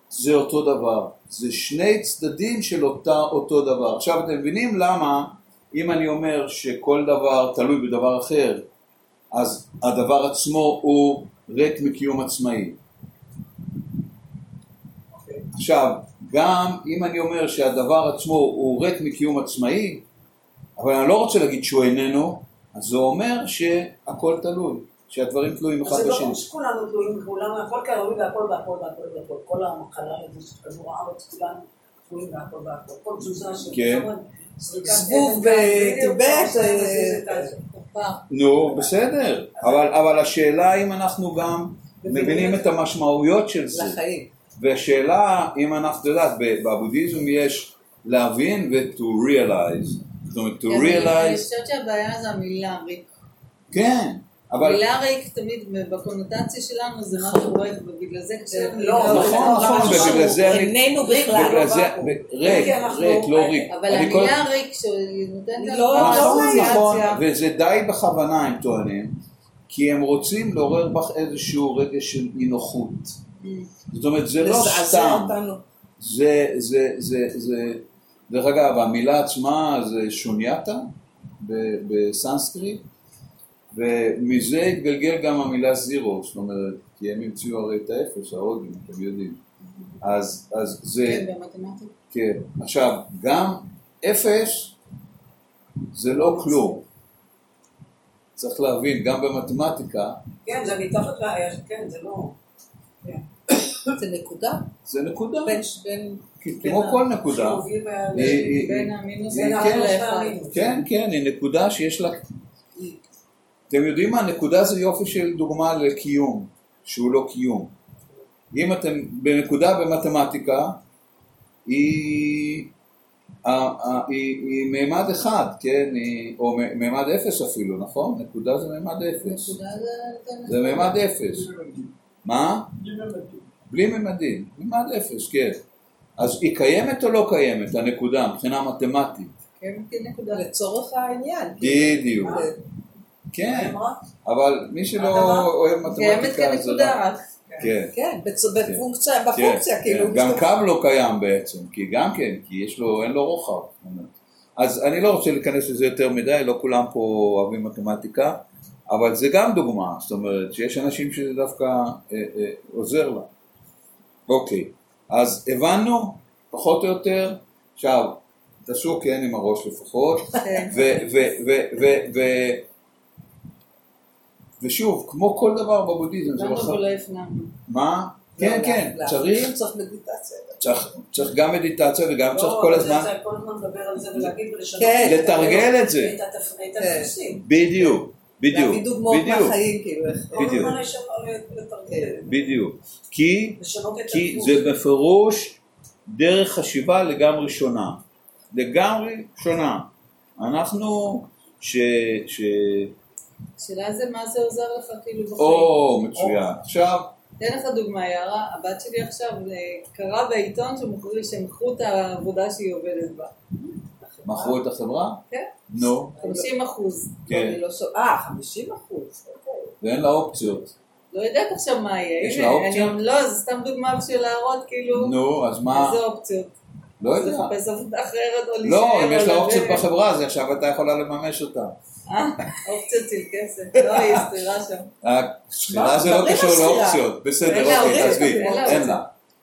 זה אותו דבר. זה שני צדדים של אותה, אותו דבר. עכשיו אתם מבינים למה אם אני אומר שכל דבר תלוי בדבר אחר, אז הדבר עצמו הוא ריק מקיום עצמאי. עכשיו, גם אם אני אומר שהדבר עצמו הוא ריק מקיום עצמאי, אבל אני לא רוצה להגיד שהוא איננו, אז זה אומר שהכל תלוי, שהדברים תלויים אחד אז זה לא בשני. שכולנו תלויים בכולם, הכל קרוי והכל והכל והכל והכל. כל המחלה של כדור הארץ, כולנו תלויים והכל והכל. כל תזוזה של כן. זבוב בטיבט, אה, מזיז את ה- פעם. נו, בסדר, אבל, אבל השאלה אם אנחנו גם מבינים את המשמעויות של זה. לחיים. והשאלה אם אנחנו, את יודעת, בבודהיזם יש להבין ו-to realize. זאת אומרת, to אני realize, חושבת שהבעיה זה המילה ריק. כן, אבל המילה ריק תמיד בקונוטציה שלנו זה משהו ריק, ובגלל זה קשה לנו לא, לקרוא נכון, לזה נכון, משהו ובגלל זה אני- איננו בכלל. בגלל זה. ב- ריק, כי אנחנו- ריק, לא ריק. אבל המילה ריק שנותנת לא- לנו נכון, לא נכון. וזה די בכוונה הם טוענים, כי הם רוצים לעורר בך איזשהו רגש של אי נוחות. זאת אומרת, זה לא סתם. זה, זה, זה, זה, דרך אגב, המילה עצמה זה שונייתה בסנסקריט, ומזה התגלגל גם המילה זירו, זאת אומרת, כי הם המציאו הרי את האפס, ההודים, אתם יודעים. אז, אז זה, כן, במתמטיקה. כן. עכשיו, גם אפס זה לא כלום. צריך להבין, גם במתמטיקה כן, זה מתחת ל... כן, זה לא... כן. זה נקודה. זה נקודה, בין כמו כל נקודה. בין המינוס כן. כן, כן, היא נקודה שיש לה... אתם יודעים מה? נקודה זה יופי של דוגמה לקיום, שהוא לא קיום. אם אתם בנקודה במתמטיקה, היא, ה- ה- היא, היא מימד אחד, כן? היא, או מימד אפס אפילו, נכון? נקודה זה מימד אפס. נקודה זה- זה מימד אפס. מה? בלי ממדים. מימד אפס, כן. אז היא קיימת או לא קיימת, הנקודה, מבחינה מתמטית? כן, כנקודה. לצורך העניין. בדיוק. כן? אבל מי שלא אוהב מתמטיקה זה. רק. כן. כן, בצ- בפונקציה, כן, בפונקציה, כאילו. כן. גם קו לא קיים בעצם, כי גם כן, כי יש לו, אין לו רוחב. אז אני לא רוצה להיכנס לזה יותר מדי, לא כולם פה אוהבים מתמטיקה, אבל זה גם דוגמה, זאת אומרת שיש אנשים שזה דווקא אה, אה, עוזר לה. אוקיי, אז הבנו, פחות או יותר, עכשיו, תעשו כן עם הראש לפחות, כן. ו- ו- ו- ו- ושוב, כמו כל דבר בבודהיזם, זה לא... ולא הפנמנו. מה? כן, לא, כן, צריך, צריך מדיטציה. צריך, צריך גם מדיטציה וגם צריך לא, כל אבל הזמן, זה כל הזמן לדבר על זה ולהגיד ולשנות. כן. לתרגל את זה. את את כן. הדפוסים. בדיוק, בדיוק, להביא דוגמאות בדיוק, מהחיים, כאילו. איך- כל בדיוק. כי, כי. זה בפירוש דרך חשיבה לגמרי שונה. לגמרי שונה. אנחנו, ש... ש... השאלה זה מה זה עוזר לך כאילו בחיים. או, מצוין. עכשיו, אתן לך דוגמה, יערה, הבת שלי עכשיו אה, קראה בעיתון שמכרו- את העבודה שהיא עובדת בה. מכרו את החברה? כן, נו, 50 אחוז. כן. אני לא שואל, אה, 50 אחוז. ואין לה אופציות. לא יודעת עכשיו מה יהיה. יש לה אופציות? לא, זה סתם דוגמה בשביל להראות כאילו נו, אז מה? איזה אופציות. לא אז יודע. לחפש עבודה אחרת או להישאר. לא, אם יש לה או אופציות. בחברה, אז עכשיו אתה יכולה לממש אותה. אה, אופציות של כסף. לא, היא סתירה שם. השכירה זה לא קשור. לאופציות. בסדר, אוקיי, תעזבי, אין לה.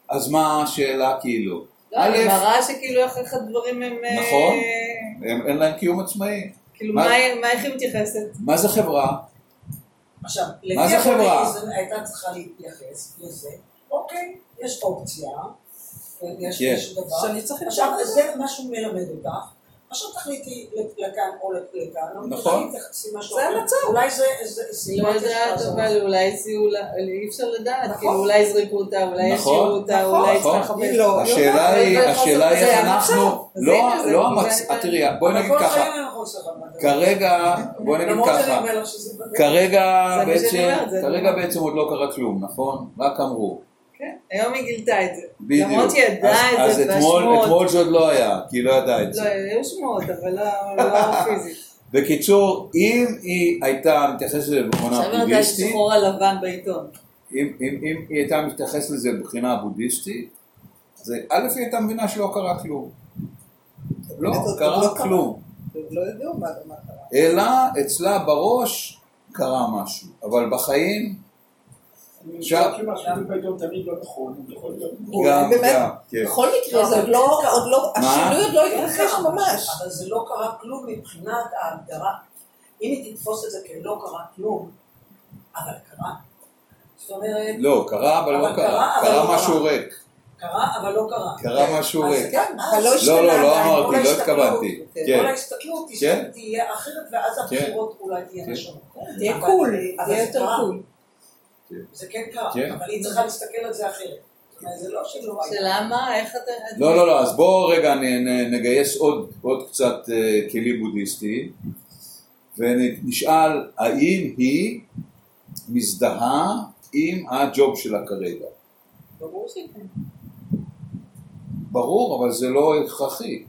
אז מה השאלה כאילו? לא, א', אני מראה שכאילו איך הדברים הם... אה, נכון. אין להם קיום עצמאי. כאילו, מה- איך היא מתייחסת? מה זה חברה? עכשיו, מה זה לפי חברה? הפוליטיזם הייתה צריכה להתייחס לזה, אוקיי, יש אופציה, יש. יש דבר, שאני צריך עכשיו. זה מה שהוא מלמד אותך, עכשיו תחליטי לכאן או לכאן, או נכון. זה. המצב. אולי זה זה לא יודעת, שתעזור. אבל אולי אי אפשר לדעת, נכון. כאילו אולי יזרקו אותה, אולי נכון, ישאירו אותה, נכון, אולי. צריכה לחפש. לא, השאלה. היא, השאלה איך אנחנו. לא, לא המצב, תראי, בואי נגיד ככה. כרגע, בואי נגיד ככה. כרגע בעצם, כרגע לא- בעצם עוד לא קרה כלום, נכון? רק אמרו. כן, היום היא גילתה את זה. בדיוק. למרות שהיא ידעה אז- את זה אז אתמול, בשמועות. אתמול זה עוד לא היה, כי היא לא ידעה את לא, זה. היו שמועות, אבל לא- לא פיזית. בקיצור, אם היא הייתה מתייחסת לזה מבחינה עכשיו אתה בודהיסטית, שחור על לבן בעיתון. אם, אם, אם היא הייתה מתייחסת לזה מבחינה בודהיסטית, אז א' היא הייתה מבינה שלא קרה כלום. לא, קרה לא. כלום. לא ידעו מה מה קרה. אלא אצלה בראש קרה משהו, אבל בחיים אני חושב שמה בעיתון תמיד לא נכון, יכול להיות... כן. בכל מקרה זה עוד לא, עוד לא? השינוי עוד לא כן, התרחש קרה, ממש. אבל זה לא קרה כלום מבחינת ההגדרה. אם היא תתפוס את זה כלא קרה כלום, אבל קרה. זאת אומרת, לא, קרה אבל לא קרה, קרה, לא משהו. ריק, קרה, אבל לא קרה. קרה משהו ריק. כן, לא לא, לא, לא. אמרתי, לא התכוונתי. כן. כן, כל ההסתכלות כן. תהיה אחרת, ואז הבחירות אולי כן. תהיינה שונות. תהיה קול, אבל תהיה יותר. קול. זה כן קרה, כן. אבל היא צריכה להסתכל על זה אחרת. זה לא שלא. שלמה? איך אתה... לא, לא, לא, אז בואו רגע נגייס עוד, עוד קצת אה, כלים בודהיסטיים ונשאל האם היא מזדהה עם הג'וב שלה כרגע. ברור שכן. ברור, אבל זה לא הכרחי.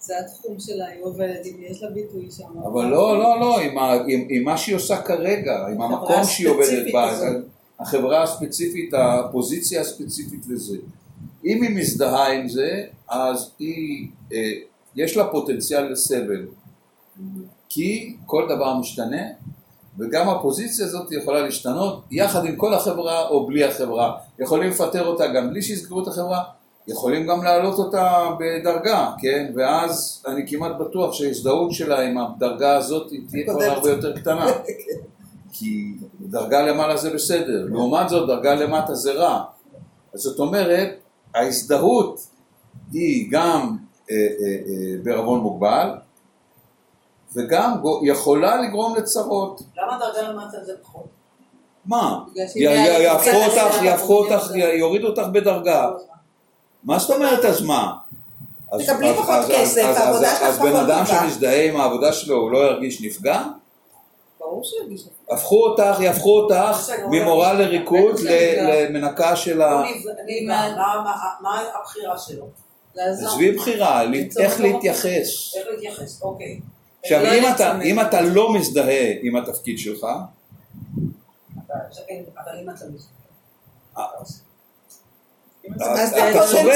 זה התחום שלה, היא עובדת, אם יש לה ביטוי שם. אבל לא, לא, לא, עם, ה, עם, עם מה שהיא עושה כרגע, עם המקום שהיא עובדת בה. החברה הספציפית, הפוזיציה הספציפית לזה. אם היא מזדהה עם זה, אז היא, אה, יש לה פוטנציאל לסבל. כי כל דבר משתנה, וגם הפוזיציה הזאת יכולה להשתנות יחד עם כל החברה או בלי החברה. יכולים לפטר אותה גם בלי שיסגרו את החברה, יכולים גם להעלות אותה בדרגה, כן? ואז אני כמעט בטוח שההזדהות שלה עם הדרגה הזאת היא תהיה כבר. הרבה יותר קטנה. [LAUGHS] כי דרגה למעלה זה בסדר, לעומת זאת דרגה למטה זה רע. אז זאת אומרת, ההזדהות היא גם אה, אה, אה, בערבון מוגבל, וגם יכולה לגרום לצרות. למה דרגה למטה זה פחות? מה? יהפכו כן, אותך, כן, יהפכו כן, אותך, כן. יורידו אותך בדרגה. מה זאת אומרת אז מה? אז- תקבלי אז- פחות אז- כסף, אז- העבודה שלך אז בן פחות אדם טובה. שמזדהה עם העבודה שלו הוא לא ירגיש נפגע? ברור שירגיש לך. הפכו אותך, יהפכו אותך ממורה לריקוד. למנקה של ה... נפגע, נפגע. מה- מה- מה הבחירה שלו? עזבי בחירה, איך להתייחס. איך להתייחס? אוקיי. עכשיו, לא אם אתה- להתחמק. אם אתה לא מזדהה עם התפקיד שלך, כן, אבל אם אתה מזדהה. אז אתה זה סובל.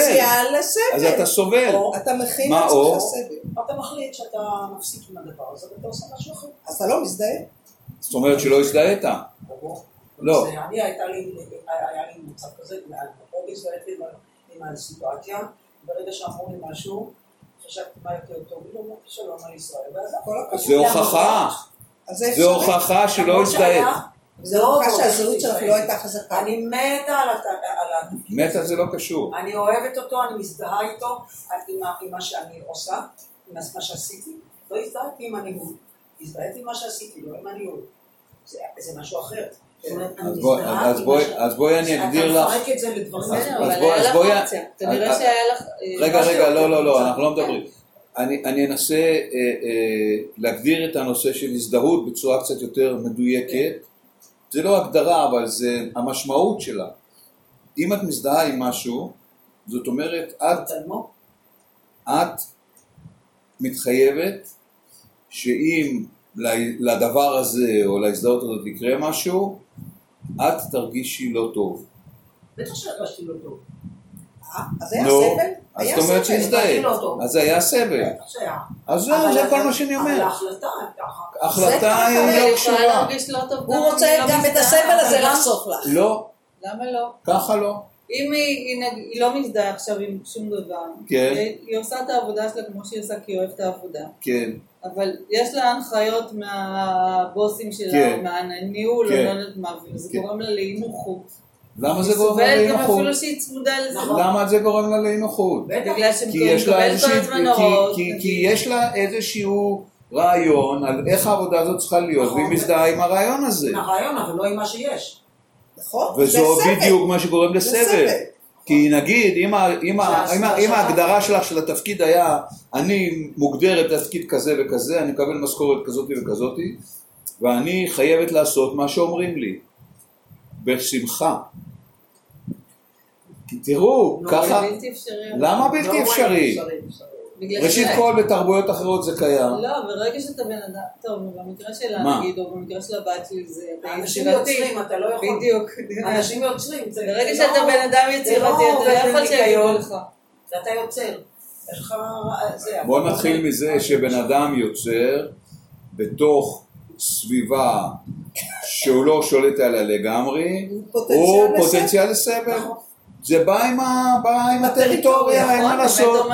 אז. אתה סובל. אתה מכין או? לעצמך סבל. אתה מחליט שאתה מפסיק עם הדבר הזה ואתה עושה משהו אחר. אז אתה לא מזדהה. זאת אומרת שלא הזדהית. לא. אני הייתה לי, היה לי מצב כזה, מאוד הזדהיתי עם- הסיטואציה, ברגע שאמרו לי משהו, חשבתי מה יותר טוב, לי, אמרתי שלום על ישראל. זה הוכחה, זה. הוכחה שלא הזדהית. זה לא, לא, שהזהות לא, שלך לא. הייתה חזקה. אני מתה על הת- על התפקיד. מתה זה לא קשור. אני אוהבת אותו, אני מזדהה איתו, עם מה שאני עושה, עם מה שעשיתי. לא הזדהיתי עם הניהול, הזדהיתי עם מה שעשיתי, לא עם הניהול. זה, זה משהו אחר. אז בואי- אני אגדיר אתה לך. מפרק את זה לדברים אז- בסדר, אחרים. אבל בואי- היה אז לך בואי- אופציה. שהיה לך... אה, רגע, רגע, לא, לא, לא. אנחנו לא מדברים. אני, אני אנסה אה, אה, להגדיר את הנושא של הזדהות בצורה קצת יותר מדויקת. זה לא הגדרה, אבל זה המשמעות שלה. אם את מזדהה עם משהו, זאת אומרת, את. את מתחייבת שאם לדבר הזה או להזדהות הזאת יקרה משהו, את תרגישי לא טוב. בטח שהרגשתי לא טוב. אה, אז היה נו, סבל? אז זאת אומרת. שהזדהה. לא. אז היה סבל. אז אבל זה כל אבל- מה שאני אבל אומר. ההחלטה הייתה. ההחלטה היא לא קשורה. לא. גם הוא רוצה לא גם את. הסבל הזה אבל לחסוך לך. לא, למה לא? ככה לא. אם היא, היא, נג- היא לא מזדהה עכשיו עם שום דבר, כן. היא, היא עושה את העבודה שלה כמו שהיא עושה כי היא אוהבת את העבודה, כן, אבל יש לה הנחיות מהבוסים שלה, כן. מהניהול, כן. לא יודעת מה, וזה כן. גורם לה לאי נוחות. למה היא זה גורם לה סובלת גם לאי-נוחות? אפילו שהיא צמודה לזה. נכון. למה זה גורם לה לאי-נוחות? בטח. בגלל שהיא כי יש לה מקבלת כל הזמן כי- הוראות. כי- כי יש לה איזשהו רעיון על איך העבודה הזאת צריכה להיות, נכון. והיא מזדהה עם הרעיון הזה. הרעיון, אבל לא עם מה שיש. נכון? וזו. בדיוק מה שגורם לסבל. סבל. כי נגיד, אם. ההגדרה שלך של התפקיד היה, אני מוגדרת לתפקיד כזה וכזה, אני מקבל משכורת כזאת וכזאת, ואני חייבת לעשות מה שאומרים לי. בשמחה. כי תראו, נו, ככה. למה בלתי לא אפשרי? ראשית כל, בתרבויות אחרות זה קיים. לא, ברגע שאתה בן אדם, טוב, במקרה שלה מה? נגיד, או במקרה של הבת שלי, זה אתה אנשים. יוצרים, אתה לא יכול. בדיוק. אנשים יוצרים. ברגע שאתה לא- בן אדם יצירתי, לא אתה לא יכול שיגידו. לך. ואתה יוצר. אבל- נתחיל מזה שבן אדם יוצר בתוך סביבה שהוא לא שולט עליה לגמרי, הוא. פוטנציאל לסבל. נכון. זה בא עם ה- בא עם הטריטוריה, אין מה נכון, לעשות.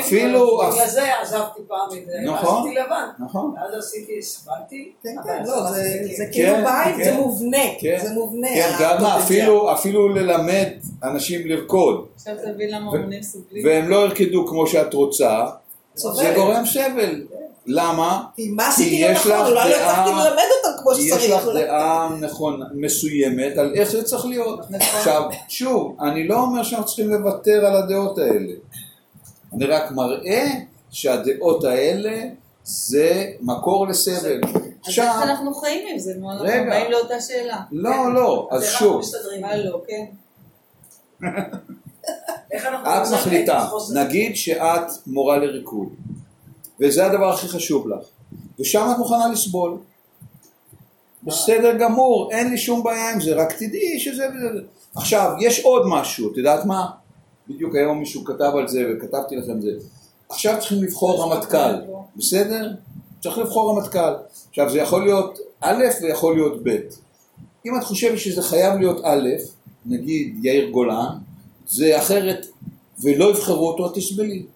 אפילו-. בגלל זה עזבתי פעם את זה. נכון. עשיתי לבד. נכון. ואז עשיתי, סבלתי. כן, כן, לא, זה- עשיתי זה כן. כאילו כן, בית, כן. זה מובנה. כן. זה מובנה. כן, הפוטנציאל. אפילו- אפילו ללמד אנשים לרקוד, עכשיו תבין למה אומנים סובלים. והם לא ירקדו כמו שאת רוצה, זה. גורם סבל. למה? כי מה עשיתי לא יש נכון, אולי לא הצלחתי ללמד אותם כמו יש שצריך. לך דעה נכונה, מסוימת על איך זה צריך להיות. עכשיו, שוב, אני לא אומר שאנחנו צריכים לוותר על הדעות האלה. אני רק מראה שהדעות האלה זה מקור לסבל. אז איך אנחנו חיים עם זה? נו, אנחנו רגע. באים לאותה שאלה. לא, לא, אז שוב, לא, כן. [LAUGHS] את מחליטה? נגיד שאת מורה לריקוד, וזה הדבר הכי חשוב לך, ושם את מוכנה לסבול. בסדר גמור, אין לי שום בעיה עם זה, רק תדעי שזה וזה. עכשיו, יש עוד משהו, את יודעת מה? בדיוק היום מישהו כתב על זה וכתבתי לכם את זה. עכשיו צריכים לבחור רמטכ"ל, בסדר? צריך לבחור רמטכ"ל. עכשיו, זה יכול להיות א' ויכול להיות ב'. אם את חושבת שזה חייב להיות א', נגיד יאיר גולן, זה אחרת, ולא יבחרו אותו, תסבלי.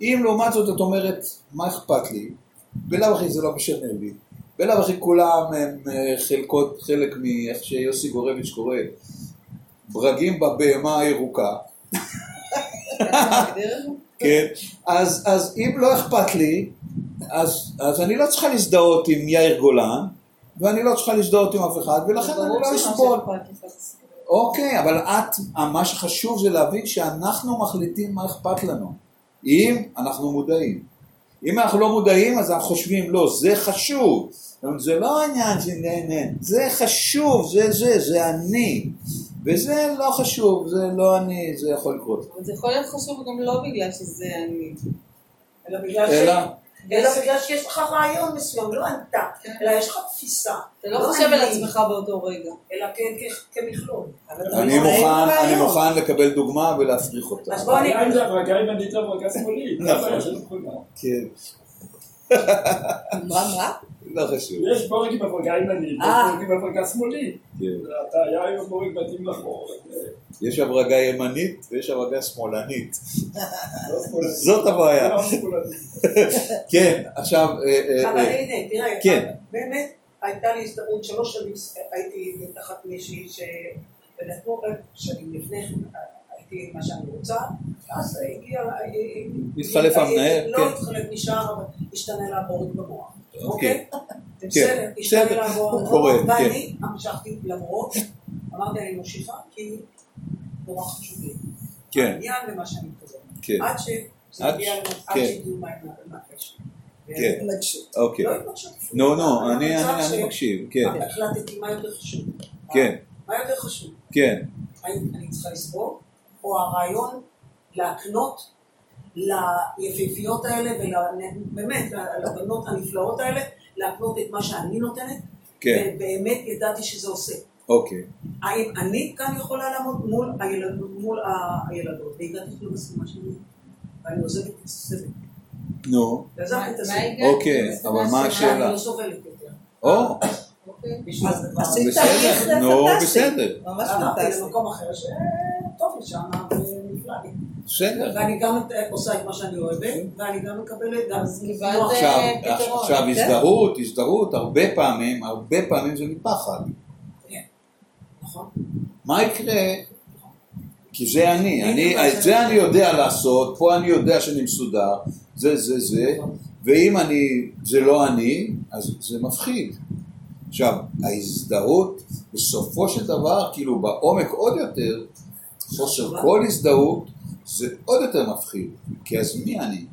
אם לעומת זאת את אומרת, מה אכפת לי? בלאו הכי זה לא משנה לי. בלאו הכי כולם הם אה, חלקות, חלק מאיך שיוסי גורביץ' קורא, ברגים בבהמה הירוקה. [LAUGHS] כן, אז, אז אם לא אכפת לי, אז, אז אני לא צריכה להזדהות עם יאיר גולן, ואני לא צריכה להזדהות עם אף אחד, ולכן אני לא אסבול. אוקיי, אבל את, מה שחשוב זה להבין שאנחנו מחליטים מה אכפת לנו, אם אנחנו מודעים. אם אנחנו לא מודעים, אז אנחנו חושבים, לא, זה חשוב. זה לא העניין של נהנה, זה חשוב, זה זה, זה אני. וזה לא חשוב, זה לא אני, זה יכול לקרות. אבל זה יכול להיות חשוב גם לא בגלל שזה אני. אלא בגלל ש... אלא, בגלל שיש לך רעיון מסוים, לא אתה, כן. אלא יש לך תפיסה. אתה לא חושב על עצמך באותו רגע. אלא כמכלול. אני מוכן, אני רעיון. מוכן לקבל דוגמה ולהפריך אותה. אז בוא אני... הברגה ימנית והברגה שמאלית. של כולם. כן, מה, מה? לא חשוב. יש בורג עם הברגה ימנית, יש אה. בורג עם הברגה שמאלית. כן. אתה היה עם הבורג מתאים לחור. יש הברגה ימנית ויש הברגה שמאלנית. לא שמאלית. זאת הבעיה. לא. [LAUGHS] כן, עכשיו, אה, אה, אבל אה, הנה, תראה, כן. באמת הייתה לי הזדמנות, שלוש שנים הייתי תחת מישהי ש... ונתנו שנים לפני כן הייתי מה שאני רוצה, אז הגיע... התחלף המנהל, לא כן. התחלף נשאר, אבל השתנה לה בורג במוח. אוקיי. אוקיי? בסדר, השתנה בסדר, לעבור, קורה, כן. ואני המשכתי למרות, אמרתי אני ממשיכה כי נורא חשוב לי. כן, העניין ומה שאני מתכוונת. כן, עד שזה ש- עד כן. הם מהקשר. כן, התנגשות. אוקיי. לא ש- אני מקשיב, כן, החלטתי מה יותר חשוב. כן, מה יותר חשוב? כן, האם אני צריכה לסבור, או הרעיון להקנות ליפיפיות האלה, ובאמת, לבנות הנפלאות האלה, להקנות את מה שאני נותנת, כן, ובאמת ידעתי שזה עושה. אוקיי. האם אני כאן יכולה לעמוד מול הילד- מול הילדות, והגעתי אפילו מסכימה שלי, ואני עוזבת את הסבל. נו? אוקיי, אבל מה? השאלה? אני לא סובלת יותר. או, אוקיי. עשית בסדר, נו. בסדר. ממש פנטסטי. למקום אחר שטוב לי שם, ונפלא לי. בסדר. ואני גם עושה את מה שאני אוהבת, ואני גם מקבלת, גם קיבלת-. עכשיו, פתרון, עכשיו כן. הזדהות, הזדהות, הרבה פעמים, הרבה פעמים זה מפחד. נכון? מה יקרה? כי זה אני, אני, את זה אני יודע לעשות, פה אני יודע שאני מסודר, זה זה זה, ואם אני, זה לא אני, אז זה מפחיד. עכשיו, ההזדהות, בסופו של דבר, כאילו בעומק עוד יותר, חוסר כל הזדהות, זה עוד יותר מפחיד, כי אז מי אני?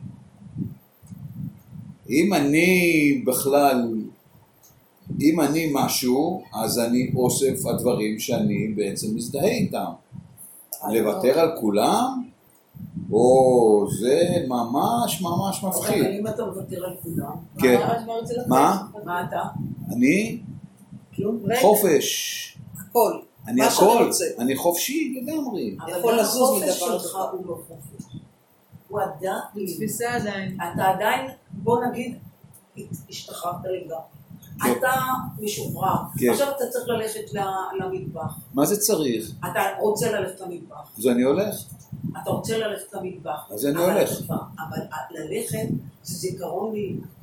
אם אני בכלל, אם אני משהו, אז אני אוסף הדברים שאני בעצם מזדהה איתם. לוותר על כולם? או זה ממש ממש אבל מפחיד. אם אתה מוותר על כולם, כן. מה? מה? אתה? אני כלום? חופש. הכל. אני. רוצה. אני חופשי לגמרי. אבל יכול גם לזוז החופש מדבר שלך לדבר. הוא לא חופש. הוא עדיין, תפיסה עדיין. אתה עדיין, בוא נגיד, השתחררת לגמרי. כן. אתה משוחרר. כן. עכשיו אתה צריך ללכת למטבח. מה זה צריך? אתה רוצה ללכת למטבח. אז אני הולך. אתה רוצה ללכת למטבח. אז אני אבל הולך. אבל ללכת זה זיכרון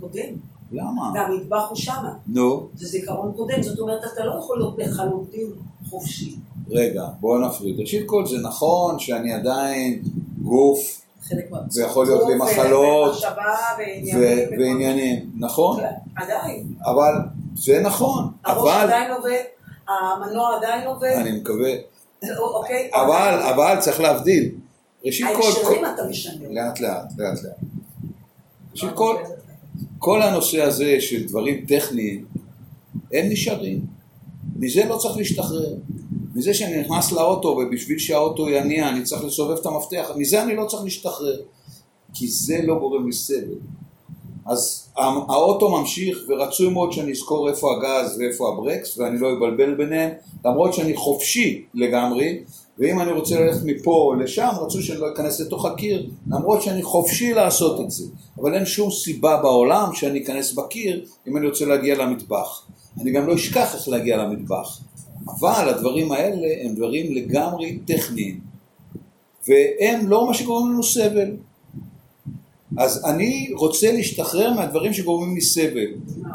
קודם. למה? והמטבח הוא שמה. נו, זה זיכרון קודם. זאת אומרת, אתה לא יכול להיות לחלוטין חופשי. רגע, בואו נפריד. ראשית כל זה נכון שאני עדיין גוף. זה יכול להיות לי מחלות ועניינים. נכון? כן, עדיין. אבל זה נכון, הראש אבל, עדיין עובד, המנוע עדיין עובד, אני מקווה, אוקיי? אבל, אבל צריך להבדיל. ראשית כל, ההקשרים אתה משנה. לאט לאט, לאט לאט. ראשית כל, כל הנושא הזה של דברים טכניים, הם נשארים. מזה לא צריך להשתחרר. מזה שאני נכנס לאוטו ובשביל שהאוטו יניע אני צריך לסובב את המפתח, מזה אני לא צריך להשתחרר. כי זה לא גורם לי סבל. אז האוטו ממשיך ורצוי מאוד שאני אזכור איפה הגז ואיפה הברקס ואני לא אבלבל ביניהם למרות שאני חופשי לגמרי ואם אני רוצה ללכת מפה לשם רצוי שאני לא אכנס לתוך הקיר למרות שאני חופשי לעשות את זה. אבל אין שום סיבה בעולם שאני אכנס בקיר אם אני רוצה להגיע למטבח. אני גם לא אשכח איך להגיע למטבח. אבל הדברים האלה הם דברים לגמרי טכניים. והם לא מה שגורם לנו סבל. אז אני רוצה להשתחרר מהדברים שגורמים לי סבל.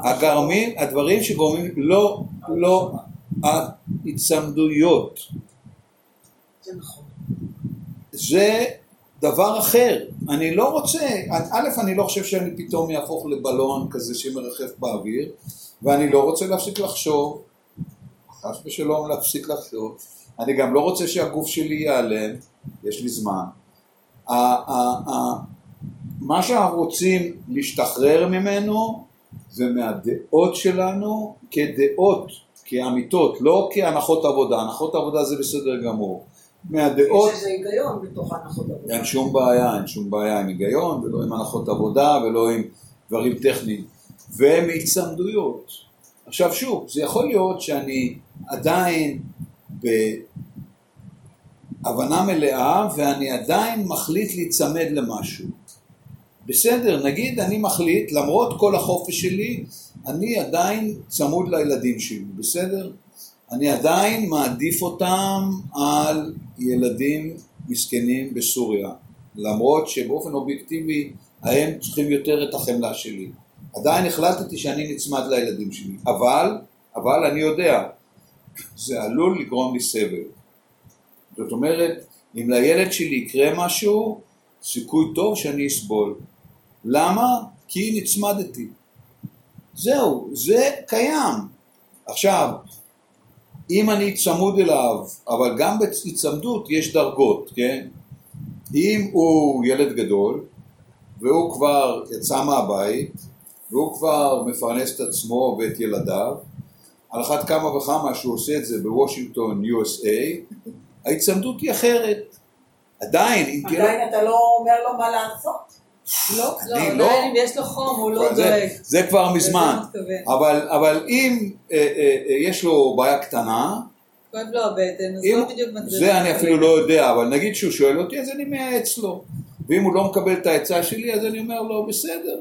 הגרמים, הדברים שגורמים, לא, לא, ההצמדויות. זה נכון. זה דבר אחר. אני לא רוצה, א', אני לא חושב שאני פתאום יהפוך לבלון כזה שמרחף באוויר, ואני לא רוצה להפסיק לחשוב, חס ושלום להפסיק לחשוב. אני גם לא רוצה שהגוף שלי ייעלם, יש לי זמן. מה שאנחנו רוצים להשתחרר ממנו זה מהדעות שלנו כדעות, כאמיתות, לא כהנחות עבודה, הנחות עבודה זה בסדר גמור. מהדעות, יש איזה היגיון בתוך ההנחות עבודה. אין שום בעיה, אין שום בעיה עם היגיון ולא עם הנחות עבודה ולא עם דברים טכניים ומהצמדויות. עכשיו שוב, זה יכול להיות שאני עדיין בהבנה מלאה ואני עדיין מחליט להיצמד למשהו. בסדר, נגיד אני מחליט, למרות כל החופש שלי, אני עדיין צמוד לילדים שלי, בסדר? אני עדיין מעדיף אותם על ילדים מסכנים בסוריה, למרות שבאופן אובייקטיבי הם צריכים יותר את החמלה שלי. עדיין החלטתי שאני נצמד לילדים שלי, אבל, אבל אני יודע, זה עלול לגרום לי סבל. זאת אומרת, אם לילד שלי יקרה משהו, סיכוי טוב שאני אסבול. למה? כי נצמדתי. זהו, זה קיים. עכשיו, אם אני צמוד אליו, אבל גם בהצמדות יש דרגות, כן? אם הוא ילד גדול, והוא כבר יצא מהבית, והוא כבר מפרנס את עצמו ואת ילדיו, על אחת כמה וכמה שהוא עושה את זה בוושינגטון, USA, ההצמדות היא אחרת. עדיין, אם תהיה. עדיין אתה לא אומר לו מה לעשות. לא, אני לא, לא- אם יש לו חום, הוא לא זה- דואג. זה כבר מזמן. מתכוון. אבל, אבל אם אה, אה, אה, יש לו בעיה קטנה, כואב לו הבטן, אז אם, לא בדיוק מטריד. זה אני אפילו לא יודע, אבל נגיד שהוא שואל אותי, אז אני מייעץ לו. ואם הוא לא מקבל את העצה שלי, אז אני אומר לו, בסדר,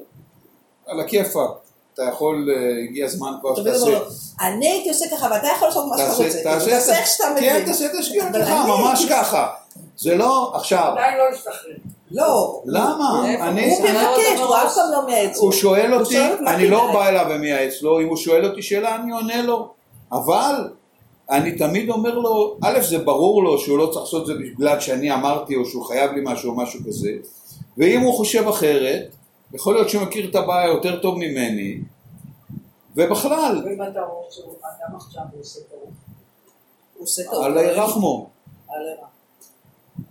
על הכיפאק. אתה יכול, הגיע הזמן כבר שתעשה, אני הייתי עושה ככה, ואתה יכול לעשות מה שאתה רוצה. תעשה, איך שאתה כן, מבין. תעשה את השגיאות שלך, ממש ככה. זה לא, עכשיו, עדיין לא השתחרר. לא. למה? אני, הוא מבקש, הוא אף פעם לא מייעץ. הוא שואל אותי, אני לא. בא אליו ומייעץ לו, אם הוא שואל אותי שאלה אני עונה לו, אבל אני תמיד אומר לו, א' זה ברור לו שהוא לא צריך לעשות את זה בגלל שאני אמרתי או שהוא חייב לי משהו או משהו כזה, ואם הוא חושב אחרת, יכול להיות שהוא מכיר את הבעיה יותר טוב ממני, ובכלל, ואם אתה רואה שהוא אדם עכשיו הוא עושה טעות. הוא עושה טעות. על הירחמו, על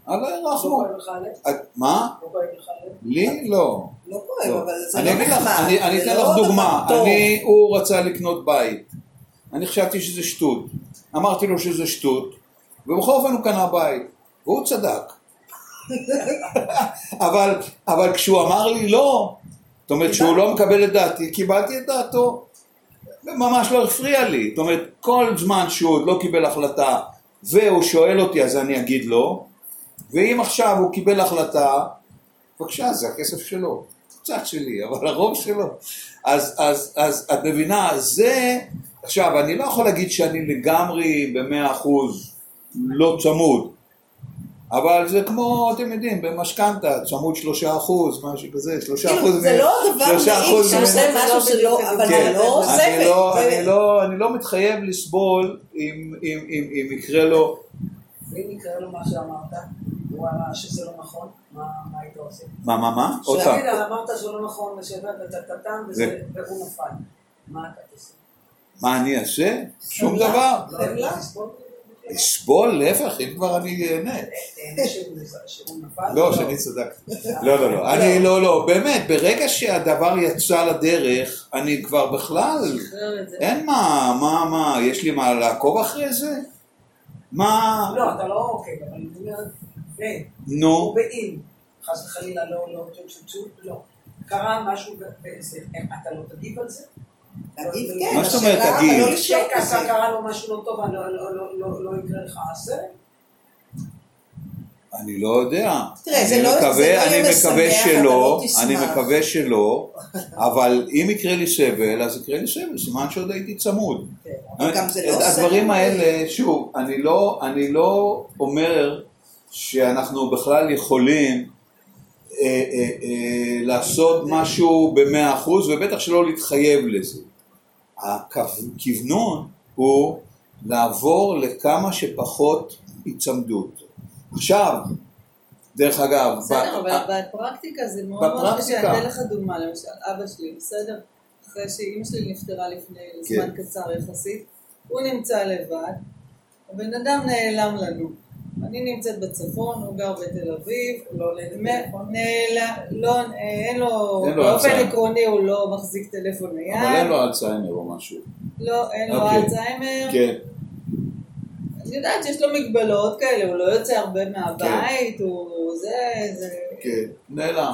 הרע. על לא הירחמו. כואב לך הלב? מה? לא כואב לך הלב? לי? לא. לא כואב, לא. אבל זה לא נחמד. אני, אתן לא לך דוגמה. אני, הוא רצה לקנות בית, אני חשבתי שזה שטות, אמרתי לו שזה שטות, ובכל אופן הוא קנה בית, והוא צדק. [LAUGHS] אבל, אבל כשהוא אמר לי לא, זאת אומרת שהוא לא מקבל את דעתי, קיבלתי את דעתו, וממש לא הפריע לי, זאת אומרת כל זמן שהוא עוד לא קיבל החלטה והוא שואל אותי אז אני אגיד לו, ואם עכשיו הוא קיבל החלטה, בבקשה זה הכסף שלו, קצת שלי, אבל הרוב שלו. אז, אז, אז את מבינה, זה, עכשיו אני לא יכול להגיד שאני לגמרי במאה אחוז לא צמוד, אבל זה כמו, אתם יודעים, במשכנתה, צמוד שלושה אחוז, משהו כזה, שלושה כאילו, אחוז, זה מ- לא דבר נעים אחוז שהוא עושה ממנו. משהו שלא, אבל כן, זה לא. אני לא, אני לא, אני לא מתחייב לסבול אם, אם, אם, אם יקרה לו, ואם יקרה לו מה שאמרת, שזה לא נכון, מה מה היית עושה? מה, מה, מה? עוד פעם. תגיד, אמרת שזה לא נכון, ושבאת טטטם, זה- והוא נפל. מה אתה תעשה? מה אני אעשה? שום. דבר. לסבול, להפך, אם כבר אני שהוא שהוא נפל? לא, שאני צדקתי. לא, לא, לא. אני לא, לא. באמת, ברגע שהדבר יצא לדרך, אני כבר בכלל. אין מה, מה, מה, יש לי מה לעקוב אחרי זה? מה? לא, אתה לא עוקב, אבל אני אומרת, ו... נו, או באם, חס וחלילה, לא, לא, צ'ו צ'ו צ'ו, לא. קרה משהו וזה, אתה לא תגיב על זה? להגיב לא, כן, מה זאת אומרת, תגיב? אבל לא שקרה בזה. קרה לו משהו לא טוב, לא- לא- לא- לא- לא יקרה לך זה? אני לא יודע. תראה, זה אני לא- מקווה- אני מקווה שלא, לא. אני מקווה שלא, אבל אם יקרה לי סבל, אז יקרה לי סבל, סימן שעוד הייתי צמוד. כן, הדברים. האלה, שוב, אני לא אומר שאנחנו בכלל יכולים אה, אה, אה, לעשות משהו במאה אחוז, ובטח שלא להתחייב לזה. הכוונון הוא לעבור לכמה שפחות היצמדות. עכשיו, דרך אגב, בסדר, אבל בפרקטיקה זה מאוד מאוד קשה. אני אתן לך דוגמה, למשל, אבא שלי, בסדר? אחרי שאימא שלי נפטרה לפני זמן כן. קצר יחסית, הוא נמצא לבד, הבן אדם נעלם לנו. אני נמצאת בצפון, הוא גר בתל אביב, לא לא, אה, אין לו, באופן. עקרוני הוא לא מחזיק טלפון נייד, אבל אין לו אלצהיימר או משהו. לא, אין לו אוקיי. אלצהיימר, כן, אני יודעת שיש לו מגבלות כאלה, הוא לא יוצא הרבה מהבית, הוא זה, זה... כן, נעלם.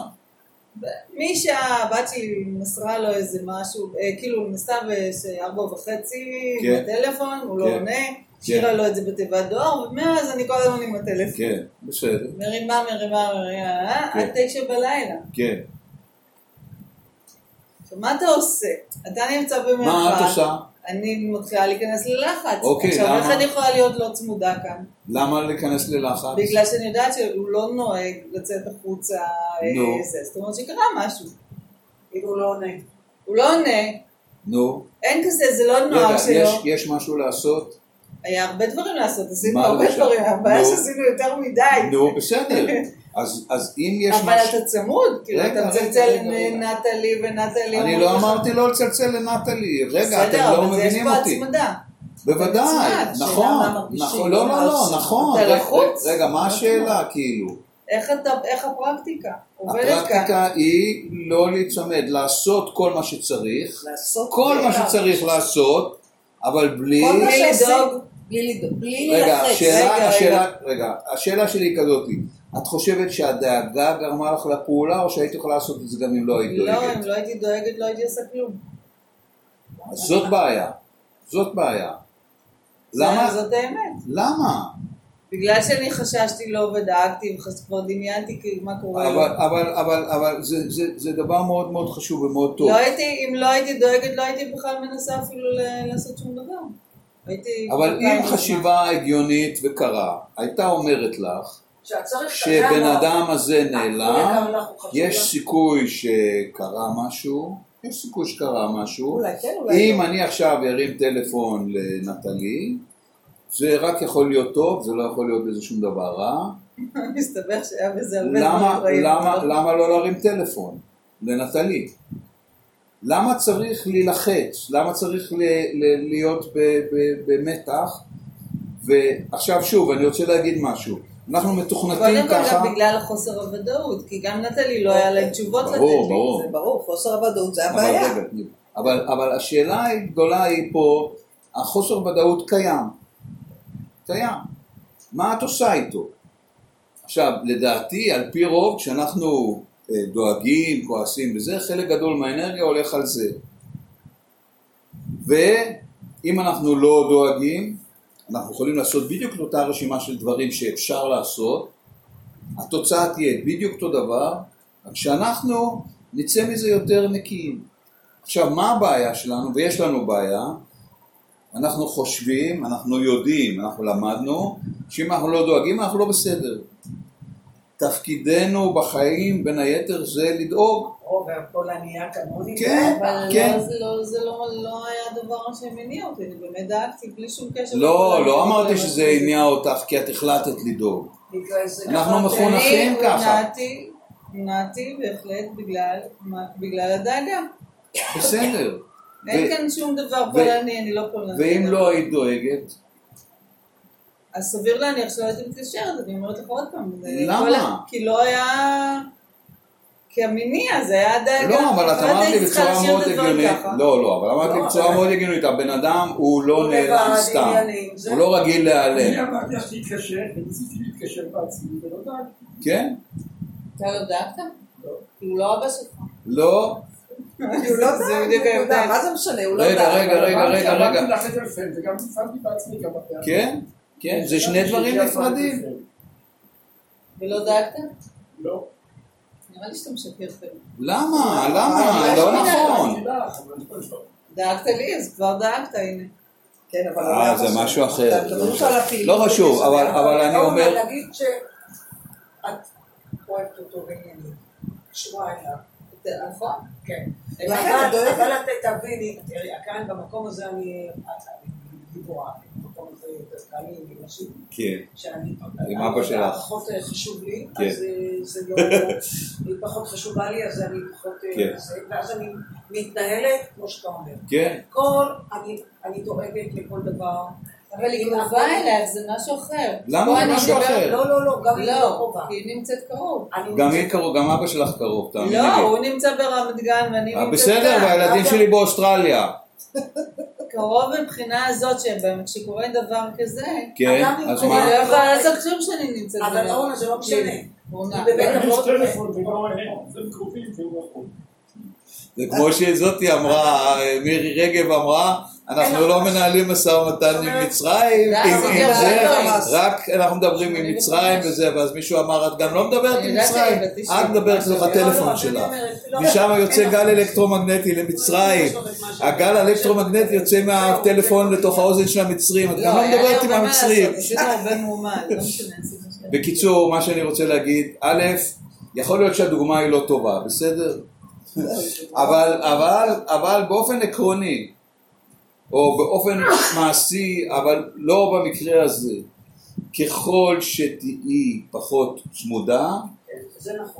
משעה הבת שלי מסרה לו איזה משהו, אה, כאילו הוא נסע בארבע וחצי כן. בטלפון, הוא לא כן. עונה, השאירה לו את זה בתיבת דואר, ומאז אני כל הזמן עם הטלפון. כן, בסדר, מרימה, מרימה, מרימה, אה, כן. עד תשע בלילה. כן. עכשיו מה אתה עושה? אתה נמצא במרחק, מה את עושה? אני מתחילה להיכנס ללחץ. אוקיי, עכשיו למה? איך אני יכולה להיות לא צמודה כאן? למה להיכנס ללחץ? בגלל שאני יודעת שהוא לא נוהג לצאת החוצה, אה, נו. זה, זאת אומרת שקרה משהו. אם הוא לא עונה. הוא לא עונה, נו, אין כזה, זה לא נוהג שלו. יש, יש משהו לעשות? היה הרבה דברים לעשות, עשינו הרבה למשל? דברים, הבעיה נו. שעשינו יותר מדי. נו, בסדר. אז אז אם יש אבל משהו... אתה צמוד, כאילו אתה מצלצל. לנטלי ונטלי... אני לא אמרתי לא לצלצל לנטלי. רגע, אתם בסדר, לא אבל זה יש מבינים פה אותי. הצמדה. בוודאי, נכון, נכון, לא, לא לא, לא, נכון. אתה רגע, לחוץ? רגע, מה השאלה, כאילו? איך אתה, איך הפרקטיקה עובדת כאן? הפרקטיקה היא לא להיצמד, לעשות כל מה שצריך, לעשות... כל מה שצריך לעשות, אבל בלי... כל מה שעושים. בלי רגע, להילחץ. השאלה, רגע, השאלה, רגע, השאלה שלי היא כזאת, את חושבת שהדאגה גרמה לך לפעולה, או שהיית יכולה לעשות את זה גם אם לא היית לא, אם דואגת? לא הייתי דואגת, לא הייתי עושה כלום. זאת בעיה, זאת בעיה. למה? זאת האמת. למה? בגלל שאני חששתי לו ודאגתי, וכבר דמיינתי כאילו מה קורה לו. אבל, אבל, אבל, אבל זה, זה, זה דבר מאוד מאוד חשוב ומאוד טוב. לא הייתי, אם לא הייתי דואגת, לא הייתי בכלל מנסה אפילו לעשות שום דבר. אבל אם. חשיבה הגיונית וקרה, הייתה אומרת לך. שבן אדם הזה נעלם. יש סיכוי שקרה משהו, יש סיכוי שקרה משהו. כן, אם לא. אני עכשיו ארים טלפון לנטלי, זה רק יכול להיות טוב, זה לא יכול להיות בזה שום דבר רע. [LAUGHS] מסתבר שהיה בזה הרבה דברים למה לא להרים טלפון לנטלי? למה צריך להילחץ? למה צריך ל, ל, להיות ב, ב, במתח? ועכשיו שוב, אני רוצה להגיד משהו. אנחנו מתוכנתים קודם כל ככה... גם בגלל חוסר הוודאות, כי גם נטלי לא היה להם תשובות לתת לי. ברור, ברור. זה ברור, חוסר הוודאות זה הבעיה. אבל, אבל השאלה הגדולה היא פה, החוסר ודאות קיים. קיים. מה את עושה איתו? עכשיו, לדעתי, על פי רוב, כשאנחנו דואגים, כועסים וזה, חלק גדול מהאנרגיה הולך על זה. ואם אנחנו לא דואגים, אנחנו יכולים לעשות בדיוק את אותה רשימה של דברים שאפשר לעשות, התוצאה תהיה בדיוק אותו דבר, רק שאנחנו נצא מזה יותר נקיים. עכשיו, מה הבעיה שלנו? ויש לנו בעיה, אנחנו חושבים, אנחנו יודעים, אנחנו למדנו, שאם אנחנו לא דואגים, אנחנו לא בסדר. תפקידנו בחיים, בין היתר, זה לדאוג. או, והכל ענייה כמוני. כן, אבל כן. לא, זה, לא, זה לא, לא היה הדבר שמניע אותי, אני באמת דאגתי בלי שום קשר. לא, לא אמרתי. שזה הניע אותך כי את החלטת לדאוג. אנחנו מחונכים אני ככה. נעתי, בהחלט בגלל, הדאגה. בסדר. אין כאן שום דבר פולני, אני לא פולנית. ואם לא היית דואגת, אז סביר להניח שלא הייתי מתקשרת, אני אומרת לך עוד פעם. למה? כי לא היה... כי המניע זה היה הדאגה. לא, אבל את אחרת אמרת לי בצורה מאוד הגיונית. לא, לא, אבל אמרת לי לא, בצורה מאוד הגיונית, הבן אדם הוא לא נעלם סתם, הוא לא רגיל אני להיעלם, אמרתי לך להתקשר, וניסיתי להתקשר בעצמי, ולא דאגתי. כן? אתה לא דאגת? כי הוא לא אבא שלך. לא, לא [LAUGHS] זה בדיוק ההבדל. מה זה משנה, הוא לא רגע, דאג. רגע, רגע, אמרתי- רגע, אמרתי רגע. כן, כן, זה שני דברים נפרדים. ולא דאגת? לא. נראה לי שאתה משקר. למה? למה? לא נכון. לא. דאגת לי, אז כבר דאגת, הנה. כן, אבל אה, לא זה משהו. אחר. לא חשוב, אבל- אבל אני לא, אומר, להגיד שאת אוהבת אותו ועניינית. קשורה אליו. נכון. כן. לכן אבל- את תביני, תראי, כאן במקום הזה אני אני גיבורה, במקום הזה לי כן, שאני, עם אבא שלך. פחות אה, חשוב לי, כן. אז אה, זה לא, [LAUGHS] היא פחות חשובה לי, אז אני פחות, אה, כן. ואז אני מתנהלת כמו שאתה אומר. כן, כל, אני, דואגת לכל דבר. אבל היא קרובה אלייך, זה משהו אחר. למה זה אני משהו אחר? לא, לא, לא, גם היא לא לא, קרובה. כי היא נמצאת קרוב. גם היא קרוב, גם אבא שלך קרוב, תאמיני לא, לי. הוא נמצא ברמת גן ואני נמצאת בסדר. והילדים אגב- שלי באוסטרליה. [LAUGHS] קרוב מבחינה הזאת שכשקורה דבר כזה, כן, אז כל אני מה? לא יכולה לעשות כלום שאני נמצאת אבל. אורנה, זה לא משנה. אורנה. היא בבית יש אבות. טלפון וגם הם קרובים והוא רחוק. זה כמו שזאתי אמרה, מירי רגב אמרה, אנחנו לא מנהלים משא ומתן עם מצרים, עם זה עם גם לא רק אנחנו מדברים עם מצרים. וזה, ואז מישהו אמר, את גם לא מדברת עם מצרים, את מדברת לא, לא, הטלפון לא, שלך. לא, משם יוצא גל אלקטרומגנטי למצרים, הגל האלקטרומגנטי יוצא מהטלפון לתוך האוזן של המצרים, את גם לא היה לי מדברת עם המצרים. לא בקיצור, מה שאני רוצה להגיד, א', יכול להיות שהדוגמה היא לא טובה, בסדר? אבל, אבל, אבל באופן עקרוני, או באופן מעשי, אבל לא במקרה הזה. ככל שתהיי פחות צמודה.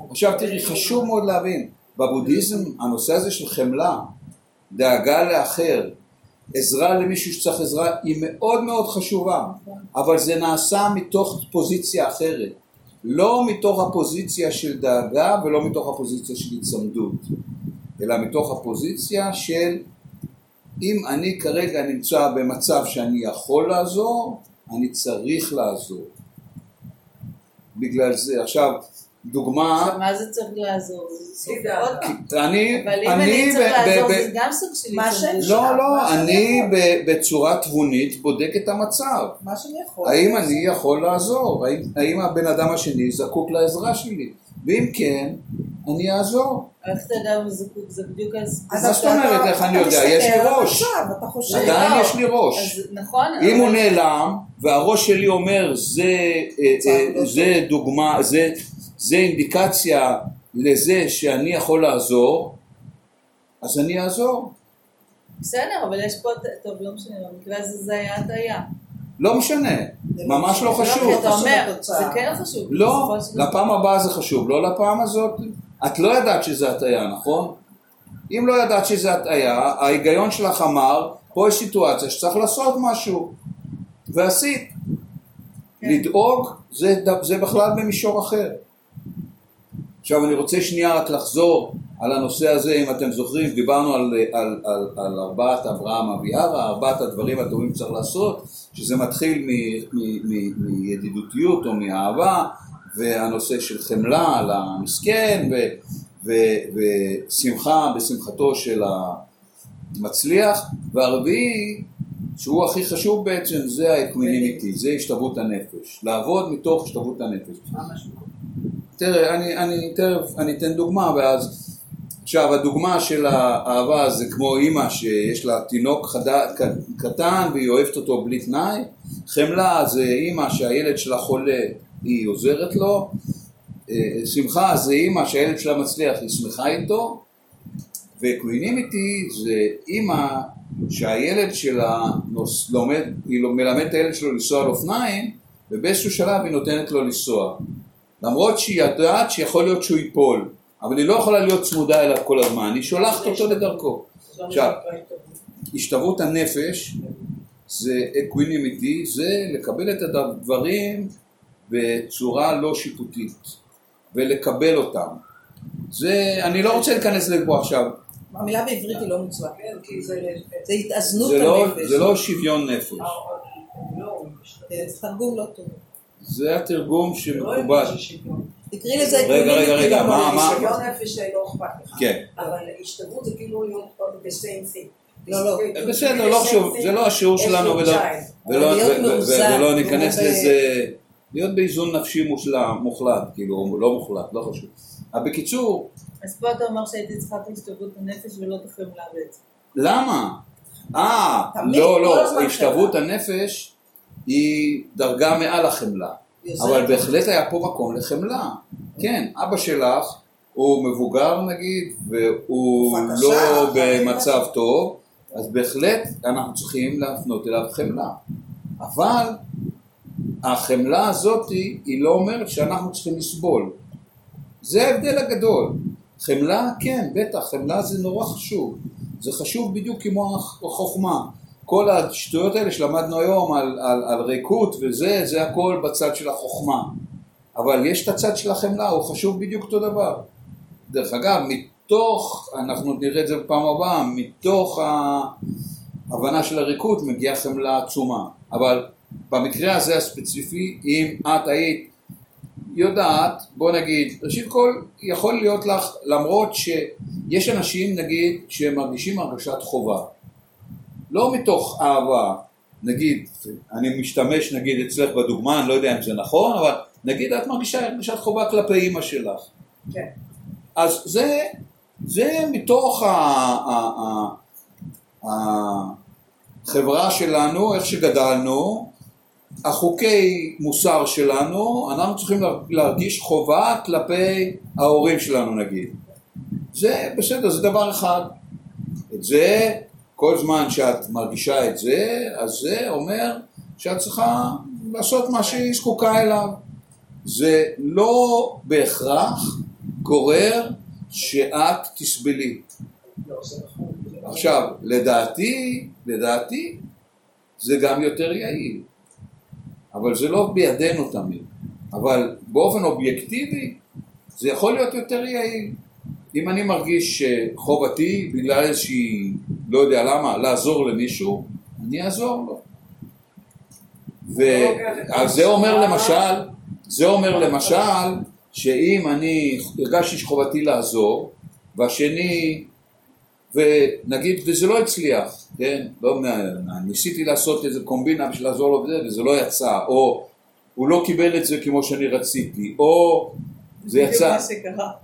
עכשיו תראי, חשוב מאוד להבין, בבודהיזם הנושא הזה של חמלה, דאגה לאחר, עזרה למישהו שצריך עזרה, היא מאוד מאוד חשובה, אבל זה נעשה מתוך פוזיציה אחרת, לא מתוך הפוזיציה של דאגה ולא מתוך הפוזיציה של היצמדות, אלא מתוך הפוזיציה של אם אני כרגע נמצא במצב שאני יכול לעזור, אני צריך לעזור. בגלל זה, עכשיו, דוגמה, עכשיו, מה זה צריך לעזור? אני, אבל אם אני צריך ב- לעזור ב- זה גם סוג של לא, לא, אני בצורה תבונית בודק את המצב. מה שאני יכול. האם אני יכול לעזור? האם הבן אדם השני זקוק לעזרה שלי? ואם כן, אני אעזור. איך אתה יודע אם הוא זקוק? זה בדיוק אז מה זאת אומרת? איך אני יודע? יש לי ראש. המצב, אתה חושב. עדיין לא. יש לי ראש. אז נכון. אם הוא נעלם, והראש שלי אומר זה, אה, אה, זה דוגמה, זה, זה אינדיקציה לזה שאני יכול לעזור, אז אני אעזור. בסדר, אבל יש פה, טוב, לא משנה, במקרה הזה זה היה הטעיה. לא משנה, לא ממש לא. חשוב. זה כן חשוב. לא. לפעם הבאה זה חשוב, לא לפעם הזאת. את לא ידעת שזה הטעיה, נכון? אם לא ידעת שזה הטעיה, ההיגיון שלך אמר, פה יש סיטואציה שצריך לעשות משהו, ועשית. כן. לדאוג זה, זה בכלל במישור אחר. עכשיו אני רוצה שנייה רק לחזור על הנושא הזה, אם אתם זוכרים, דיברנו על, על, על, על ארבעת אברהם אביערה, ארבעת הדברים הטובים שצריך לעשות, שזה מתחיל מידידותיות או מאהבה, והנושא של חמלה על המסכן, ו, ו, ושמחה בשמחתו של המצליח, והרביעי, שהוא הכי חשוב בעצם, זה ה equanimity, זה השתוות הנפש, לעבוד מתוך השתוות הנפש. תראה, אני, אני תכף, אני אתן דוגמה ואז, עכשיו הדוגמה של האהבה זה כמו אימא שיש לה תינוק חד... קטן והיא אוהבת אותו בלי תנאי, חמלה זה אימא שהילד שלה חולה, היא עוזרת לו, אה, שמחה זה אימא שהילד שלה מצליח, היא שמחה איתו, ו equanimity זה אימא שהילד שלה נוס, לומד, היא לא- מלמדת את הילד שלו לנסוע על אופניים ובאיזשהו שלב היא נותנת לו לנסוע. למרות שהיא יודעת שיכול להיות שהוא ייפול אבל היא לא יכולה להיות צמודה אליו כל הזמן, היא שולחת אותו לדרכו. עכשיו, השתוות הנפש זה equanimity, זה לקבל את הדברים בצורה לא שיפוטית ולקבל אותם זה, אני לא רוצה להיכנס לזה פה עכשיו, המילה בעברית היא לא מוצלחת. כן, כי זה... התאזנות לא, הנפש. זה לא שוויון נפש, לא, כן, זה תרגום לא טוב. זה התרגום לא שמקובל. תקראי לזה רגע, רגע, רגע, equanimity, מה- לא מה- שוויון נפש זה לא אכפת לך. כן, אבל השתלבות זה כאילו להיות the same thing. לא, לא. בסדר, לא חשוב, זה לא השיעור שלנו ולא, ניכנס לזה, להיות באיזון נפשי מושלם, מוחלט, כאילו, לא מוחלט, לא חשוב. אבל בקיצור, אז פה אתה אומר שהייתי צריכה את השתלבות הנפש ולא את החמלה בעצם. למה? אה, לא, לא, השתוות. הנפש היא דרגה מעל החמלה, אבל. בהחלט היה פה מקום לחמלה. כן, אבא שלך הוא מבוגר נגיד, והוא לא במצב טוב, אז בהחלט אנחנו צריכים להפנות אליו חמלה. אבל החמלה הזאת היא לא אומרת שאנחנו צריכים לסבול. זה ההבדל הגדול. חמלה, כן, בטח, חמלה זה נורא חשוב. זה חשוב בדיוק כמו החוכמה. כל השטויות האלה שלמדנו היום על, על, על ריקות וזה, זה הכל בצד של החוכמה. אבל יש את הצד של החמלה, הוא חשוב בדיוק אותו דבר. דרך אגב, מתוך, אנחנו נראה את זה בפעם הבאה, מתוך ההבנה של הריקות מגיעה חמלה עצומה. אבל במקרה הזה הספציפי, אם את היית יודעת, בוא נגיד, ראשית כל, יכול להיות לך, למרות שיש אנשים נגיד שהם מרגישים הרגשת חובה, לא מתוך אהבה, נגיד, אני משתמש נגיד אצלך בדוגמה, אני לא יודע אם זה נכון, אבל נגיד את מרגישה הרגשת חובה כלפי אימא שלך. כן. אז זה, זה מתוך ה- ה- ה- החברה שלנו, איך שגדלנו, החוקי מוסר שלנו, אנחנו צריכים לה- להרגיש חובה כלפי ההורים שלנו נגיד. זה בסדר, זה דבר אחד. את זה כל זמן שאת מרגישה את זה, אז זה אומר שאת צריכה לעשות מה שהיא זקוקה אליו. זה לא בהכרח גורר שאת תסבלי. עכשיו, לדעתי, לדעתי, זה גם יותר יעיל. אבל זה לא בידינו תמיד. אבל באופן אובייקטיבי, זה יכול להיות יותר יעיל. אם אני מרגיש שחובתי, בגלל איזושהי, לא יודע למה, לעזור למישהו, אני אעזור לו. ואז זה אומר למשל, זה אומר למשל, שאם אני הרגשתי שחובתי לעזור, והשני, ונגיד, וזה לא הצליח, כן, לא, ניסיתי לעשות איזה קומבינה בשביל לעזור לו בזה, וזה לא יצא, או הוא לא קיבל את זה כמו שאני רציתי, או זה יצא.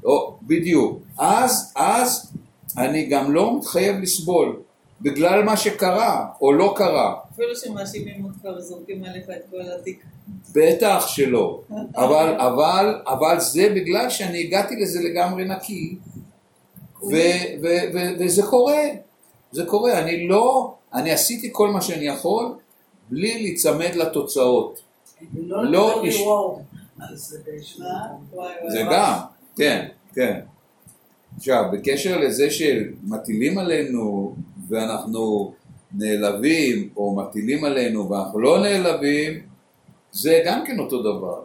או, בדיוק. אז, אז אני גם לא מתחייב לסבול בגלל מה שקרה או לא קרה. אפילו שמאשימים אותך וזורקים עליך את כל התיק. בטח שלא. [LAUGHS] אבל, אבל, אבל זה בגלל שאני הגעתי לזה לגמרי נקי, וזה קורה. זה קורה. אני לא, אני עשיתי כל מה שאני יכול בלי להיצמד לתוצאות. לא לא איש-. אז זה. זה גם, כן, כן. עכשיו, בקשר לזה שמטילים עלינו ואנחנו נעלבים, או מטילים עלינו ואנחנו לא נעלבים, זה גם כן אותו דבר.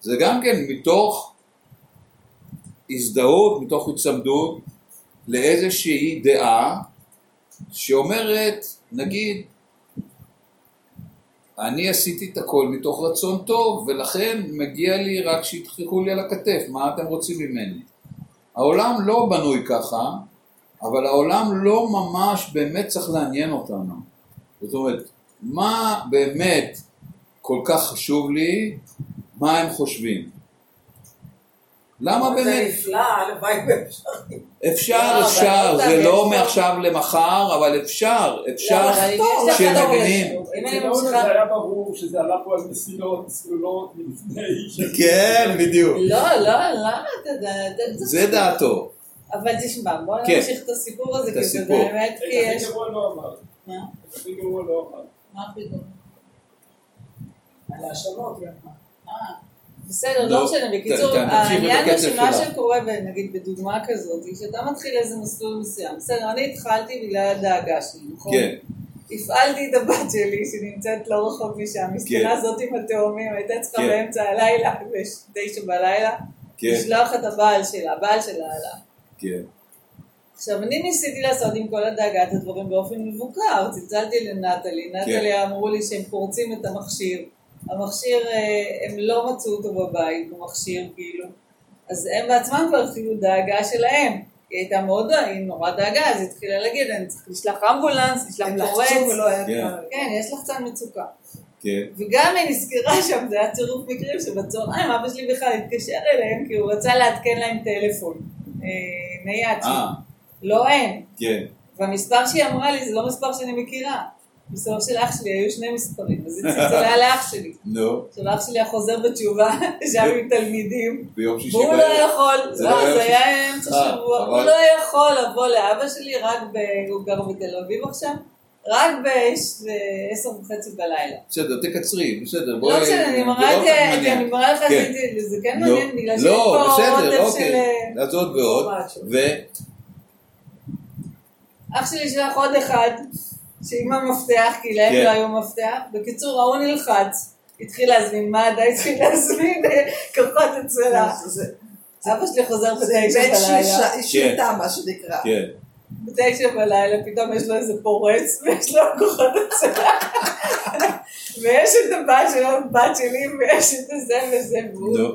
זה גם כן מתוך הזדהות, מתוך הצמדות לאיזושהי דעה שאומרת, נגיד, אני עשיתי את הכל מתוך רצון טוב, ולכן מגיע לי רק שידחקו לי על הכתף, מה אתם רוצים ממני? העולם לא בנוי ככה, אבל העולם לא ממש באמת צריך לעניין אותנו. זאת אומרת, מה באמת כל כך חשוב לי, מה הם חושבים? למה זה באמת? נפלא, הלוואי ואפשר. אפשר, לא, אפשר, אבל זה לא מעכשיו למחר, אבל אפשר, אפשר לא, אבל יש לך שהם תור מבינים. לזה. אם אני אצל אורנה ממשיכה... זה היה ברור שזה עלה פה על מסילות צלולות מלפני... כן, בדיוק. לא, לא, למה אתה יודע? זה דעתו. אבל תשמע, בוא כן. נמשיך את הסיפור הזה, כי זה. באמת, כי את יש... הכי גרוע לא אמר. מה? את הכי גרוע לא אמר. מה? על האשמות, היא אמרה. אה, בסדר, לא, לא משנה, בקיצור, העניין הוא שמה. שקורה, נגיד בדוגמה כזאת, היא שאתה מתחיל איזה מסלול מסוים, בסדר, אני התחלתי בגלל הדאגה שלי, נכון? כן, הפעלתי את הבת שלי שנמצאת לא רחוק משם, כן. מסכנה זאת עם התאומים, הייתה צריכה כן. באמצע הלילה, בתשע בלילה, לשלוח את הבעל שלה, הבעל שלה עלה. כן, עכשיו, אני ניסיתי לעשות עם כל הדאגה את הדברים באופן מבוקר. צלצלתי לנטלי, נטלי אמרו לי שהם פורצים את המכשיר. המכשיר, אה, הם לא מצאו אותו בבית, במכשיר כאילו. אז הם בעצמם כבר התחילו דאגה שלהם. היא הייתה מאוד, היא נורא דאגה, אז היא התחילה להגיד, אני צריך לשלוח אמבולנס, לשלוח הם פורץ. כן. כן, יש לחצן מצוקה. כן, וגם היא נזכרה שם, זה היה צירוף מקרים שבצהריים אבא שלי בכלל התקשר אליהם כי הוא רצה לעדכן להם טלפון אה, נייד. אה, לא אין. כן, והמספר שהיא אמרה לי זה לא מספר שאני מכירה. מספר של אח שלי היו שני מספרים, אז היא צלצלה לאח שלי. נו, עכשיו אח שלי היה חוזר בתשובה, [LAUGHS] שם עם תלמידים, ביום שישי והוא לא. יכול, זה לא, לא זה היה היה אמצע אה, שבוע, הוא לא יכול לבוא לאבא שלי, רק ב... הוא גר בתל אביב עכשיו, רק בעשר וחצי בלילה. בסדר, תקצרי, בסדר, לא משנה, אני זה מראה זה, מעניין. אני מראה לך כן. זה, זה כן מעניין, בגלל שיש לא, פה בסדר, עודף של... אוקיי, אה, אז עוד ועוד, ו... אח שלי שלח עוד אחד, שעם המפתח, כי להם כן. לא היו מפתח. בקיצור, ההוא נלחץ, התחיל להזמין מד"א, התחיל להזמין [LAUGHS] כוחות הצלה. זה- אבא שלי חוזר זה בתשע בלילה, שליטה- שליטה, מה שנקרא. כן, בתשע בלילה, פתאום יש לו איזה פורץ, [LAUGHS] ויש לו כוחות הצלה. [LAUGHS] ויש את הבת שלו, בת שלי, ויש את הזה וזה, והוא... נו,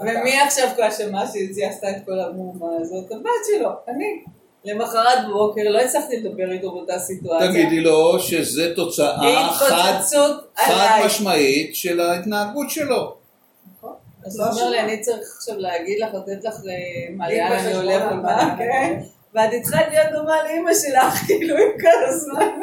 ומי עכשיו כל אשמה שהיא עשתה את כל המהומה הזאת? הבת שלו, אני. למחרת בבוקר לא הצלחתי לדבר איתו באותה סיטואציה. תגידי לו שזה תוצאה חד חד. משמעית של ההתנהגות שלו. אז לא הוא אומר לי. אני צריך עכשיו להגיד לך, לתת לך אה, לאן אני הולך על ומה, מה. כן? ואת התחלת להיות דומה לאימא שלך, [LAUGHS] כאילו, עם כל הזמן.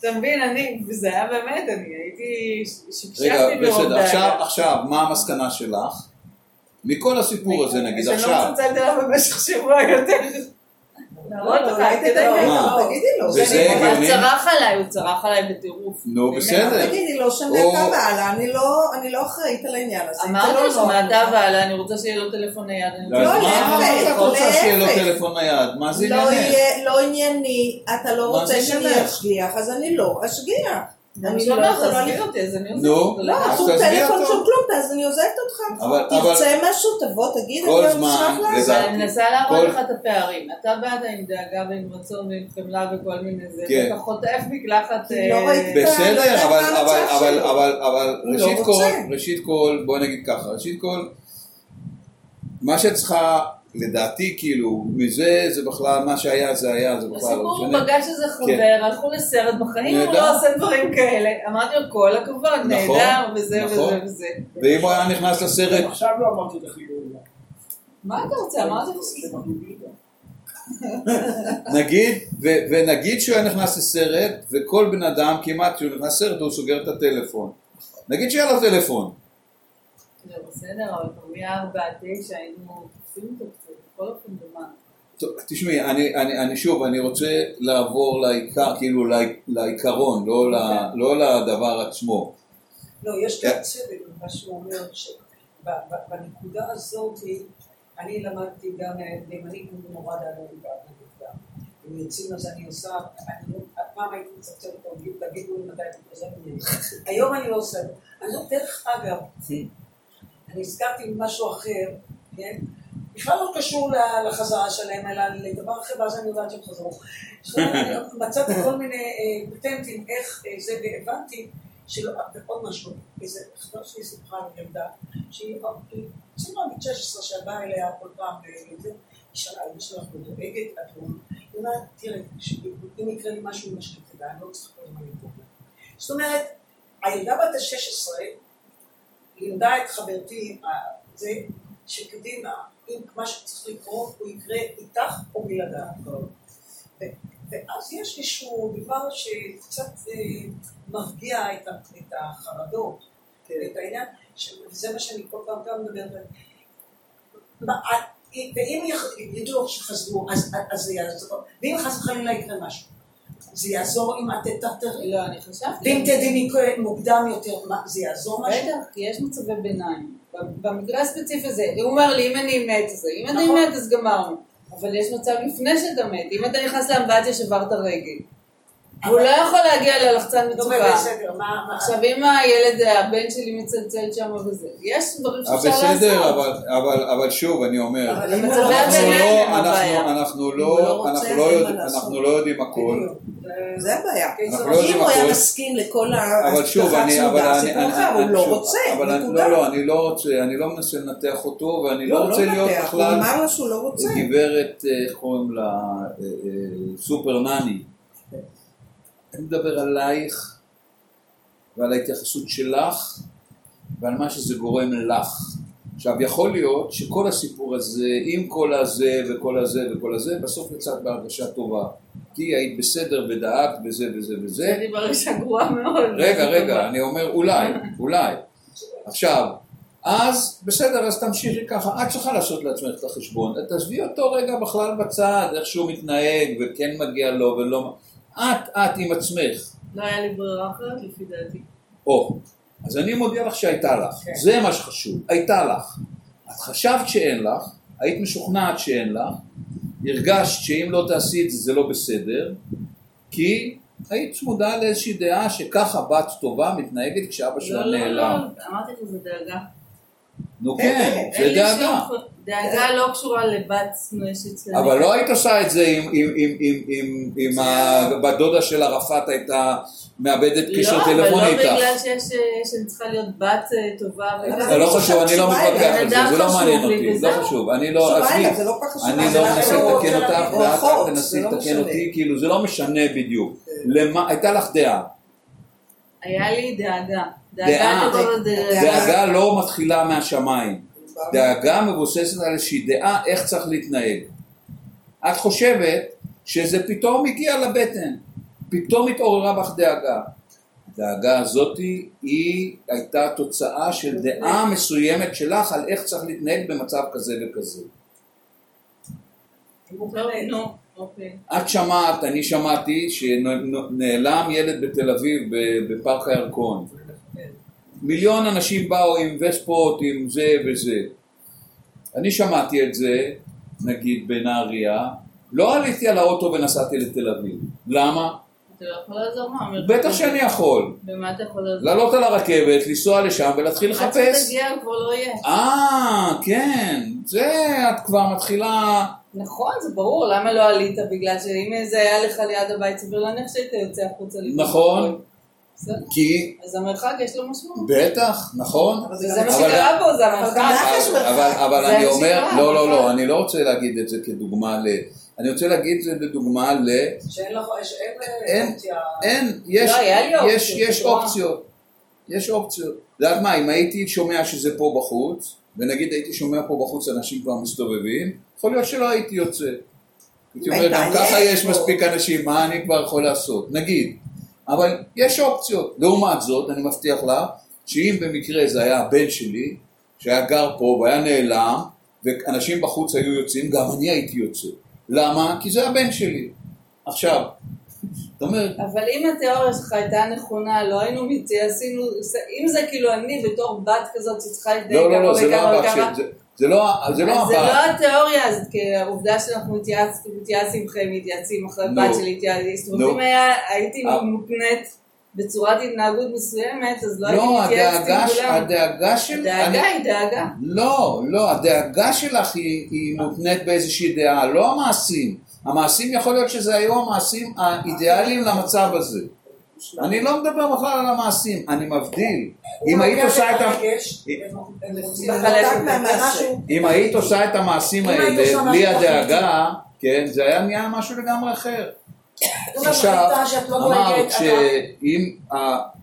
אתה מבין, אני, וזה היה באמת, אני הייתי, רגע, שקשקתי מרוב בסדר. עכשיו, מה המסקנה שלך? מכל הסיפור הזה נגיד שלא עכשיו, מצלצלת אליו במשך שבוע יותר. תגידי לו. וזה שאני- הוא הגיוני? צרח עליי, הוא צרח עליי בטירוף. נו. בסדר, תגידי לו שמעתה והלאה, אני לא- אני לא אחראית על העניין הזה. אמרתי זה לא לו שמעתה נוח. והלאה, אני רוצה שיהיה לו טלפון נייד. אני לא, לא, להפך, את רוצה שיהיה לו. טלפון נייד? מה זה לא עניינך? לא ענייני, אתה לא רוצה זה שאני? אשגיח, אז אני לא אשגיח. אני לא לא יכולה תעזבי לפ- אותי, אז אני עוזבת נו. אותו. לא, אז שום טלפון. שום כלום, אז אני עוזבת אותך. אבל- אבל- תרצה משהו, תבוא, תגיד, כל אני אשמח לעזור. לדעתי. אני מנסה להראות כל- לך את הפערים. אתה באת עם דאגה ועם רצון ועם חמלה וכל מיני זה. כן. אתה חוטף מקלחת... לא אה, ראיתי בסדר, אבל, אבל, אבל. אבל, אבל, לא ראשית כל, כל, בוא נגיד ככה, ראשית כל, מה שאת צריכה, לדעתי, כאילו, מזה זה בכלל, מה שהיה זה היה, זה בכלל לא הסיפור הוא משנה. פגש איזה חבר, הלכו לסרט, בחיים הוא. לא עושה דברים כאלה. אמרתי לו, כל הכבוד, נכון, נהדר, וזה וזה נכון. וזה. ואם הוא היה נכנס לסרט, עכשיו לא אמרתי את החיבור. מה אתה רוצה? אמרתי לך שזה... [LAUGHS] נגיד, ו- ונגיד שהוא היה נכנס לסרט, וכל בן אדם כמעט כשהוא נכנס לסרט הוא סוגר את הטלפון. נגיד שהיה לו טלפון. זה בסדר, אבל כבר מארבע עד תשע היינו תופסים אותו בכל אופן תשמעי, אני, אני, אני שוב, אני רוצה לעבור לעיקר, כאילו לעי- לעיקרון, לא, ל, לא לדבר עצמו. לא, יש כן. כאן צדק במה שהוא אומר, שבנקודה הזאת, אני למדתי גם כמו מורד העלויים בעבודה. אם יוצאים אז אני עושה, אני לא- פעם הייתי מצלצלת אותו, תגידו לי מתי חוזרים ממני. היום אני לא עושה. אני לא, דרך אגב, אני הזכרתי משהו אחר, כן? בכלל לא קשור לחזרה שלהם, אלא לדבר אחר, ואז אני יודעת שהם חזרו. [LAUGHS] מצאתי כל מיני אה, פטנטים, איך אה, זה, והבנתי שלא, ועוד משהו, איזה חברה שלי סיפרה על ילדה, שהיא היא צעירה בת 16 שבאה אליה כל פעם, אה, היא שאלה, אמא שלך לא דואגת, את לא... היא אומרת, תראה, אם יקרה לי משהו עם השקטה, אני לא צריכה כל הזמן לדאוג. זאת אומרת, הילדה בת ה-16 לימדה את חברתי, אה, זה שקדימה, אם מה שצריך לקרות, הוא יקרה איתך או בלעדיו. ואז יש איזשהו דבר שקצת אה, מרגיע את, החרדות, את העניין, וזה מה שאני כל פעם גם מדברת את- ואם ידעו שחזרו, אז, זה יעזור, ואם חס וחלילה יקרה משהו, זה יעזור אם את תטרטרי. לא, אני חשבתי... ואם תדעי מוקדם יותר, זה יעזור משהו? בטח, כי יש מצבי ביניים. במקרה הספציפי הזה, הוא אומר לי, אם אני מת, אז זה, אם אני נכון. מת, אז גמרנו. אבל יש מצב לפני שאתה מת, אם אתה נכנס לאמבטיה שברת רגל. הוא לא יכול להגיע ללחצן לא מצוקה. עכשיו, אם הילד, הבן שלי מצלצל שם וזה, יש דברים אבל שאפשר לעשות. בסדר, אבל, אבל, אבל שוב, אני אומר, לא אנחנו לא, יודעים- הכל. זה הבעיה. כן, לא אם הוא היה. מסכים לכל ה... אבל שוב, אני, אבל צמודה, אני, סיפור אני, אחר, הוא אני- לא רוצה, נקודה. לא, לא, אני לא רוצה, אני לא מנסה לנתח אותו, ואני לא רוצה לא להיות נתח, הוא בכלל אמר לו שהוא לא רוצה. גברת, אה, איך קוראים לה, אה, אה, סופר נני. אני מדבר עלייך ועל ההתייחסות שלך ועל מה שזה גורם לך. עכשיו, יכול להיות שכל הסיפור הזה, עם כל הזה וכל הזה וכל הזה, בסוף יצאת בהרגשה טובה. כי היית בסדר ודאגת בזה וזה וזה, הייתי ברגשה גרועה מאוד. רגע, רגע, אני אומר אולי, אולי. עכשיו, אז בסדר, אז תמשיכי ככה, את צריכה לעשות לעצמך את החשבון, תעזבי אותו רגע בכלל בצד, איך שהוא מתנהג, וכן מגיע לו ולא... את, את עם עצמך. לא היה לי ברירה אחרת לפי דעתי. או, אז אני מודיע לך שהייתה לך, כן. זה מה שחשוב, הייתה לך. את חשבת שאין לך, היית משוכנעת שאין לך, הרגשת שאם לא תעשי את זה זה לא בסדר, כי היית צמודה לאיזושהי דעה שככה בת טובה מתנהגת כשאבא שלה לא, לא, לא, נעלם. אמרתי לך, זה דאגה. נו כן, זה דאגה. שום- דאגה לא קשורה לבת שלי. אבל לא היית עושה את זה אם- אם- אם- אם- אם- אם הבת דודה של ערפאת הייתה מאבדת קשר לא, טלפוני אבל לא איתך. בגלל שיש, שאני צריכה להיות בת אה, טובה. זה לא חשוב, אני לא מתווכח על זה, זה לא חשוב מעניין אותי, וזהו. לא חשוב, אני לא, עזבי, לא. אני לא מנסה לא לתקן אותך ואת אל תנסי לא לתקן. אותי, כאילו זה לא משנה בדיוק. כן. למה, הייתה לך דעה, היה לי דאגה. דאגה גדולה דאגה. לא מתחילה מהשמיים, דאגה מבוססת על איזושהי דעה איך צריך להתנהג. את חושבת שזה פתאום הגיע לבטן, פתאום התעוררה בך דאגה. הדאגה הזאת היא הייתה תוצאה של דעה מסוימת שלך על איך צריך להתנהג במצב כזה וכזה. אוקיי. את שמעת, אני שמעתי שנעלם ילד בתל אביב בפארק הירקון. מיליון אנשים באו עם וספות, עם זה וזה. אני שמעתי את זה, נגיד בנהריה, לא עליתי על האוטו ונסעתי לתל אביב. למה? אתה לא יכול לעזור מה? בטח שאני יכול. במה אתה יכול לעזור? לעלות על הרכבת, לנסוע לשם ולהתחיל עד לחפש. שתגיע הוא כבר לא יהיה. אה, כן, זה את כבר מתחילה... נכון, זה ברור, למה לא עלית? בגלל שאם זה היה לך ליד הבית, סביר להניח שהיית יוצא החוצה. נכון. כי, אז המרחק יש לו משמעות. בטח, נכון. וזה מה שקרה פה, זה המרחק. אבל, אבל זה אני אומר, לא, לא, לא. אני לא רוצה להגיד את זה כדוגמה ל... אני רוצה להגיד את זה לדוגמה ל... שאין לך, אין, אופציה. אין, יש, לא, אופציות, יש? אופציות. את יודעת מה, אם הייתי שומע שזה פה בחוץ, ונגיד הייתי שומע פה בחוץ אנשים כבר מסתובבים, יכול להיות שלא הייתי יוצא. הייתי אומר, גם ככה יש. מספיק אנשים, מה אני כבר יכול לעשות? נגיד. אבל יש אופציות. לעומת זאת, אני מבטיח לך, שאם במקרה זה היה הבן שלי, שהיה גר פה והיה נעלם, ואנשים בחוץ היו יוצאים, גם אני הייתי יוצא. למה? כי זה הבן שלי. עכשיו, זאת אומרת, אבל אם התיאוריה שלך הייתה נכונה, לא היינו מתייעצים, אם זה כאילו אני בתור בת כזאת שצריכה להתנהג לא, לא, לא, זה לא וככה הבא וככה, של... זה- לא זה לא אז זה. לא התיאוריה, אז כעובדה שאנחנו מתייעצ- מתייעצים איתכם, מתייעצים אחרי. הבת שלי, נו. אם הייתי אה. מותנית בצורת התנהגות מסוימת, אז לא הייתי לא, מתייעצת הדאגה, עם כולם. הדאגה של... הדאגה היא דאגה. לא, לא, הדאגה שלך היא מותנית באיזושהי דעה, לא המעשים. המעשים יכול להיות שזה היו המעשים האידיאליים למצב הזה. אני לא מדבר בכלל על המעשים, אני מבדיל. אם היית עושה את ה... הרגש, מנותק מהמעשה. אם היית עושה את המעשים האלה בלי הדאגה, כן, זה היה נהיה משהו לגמרי אחר. עכשיו, לא אמרת שאם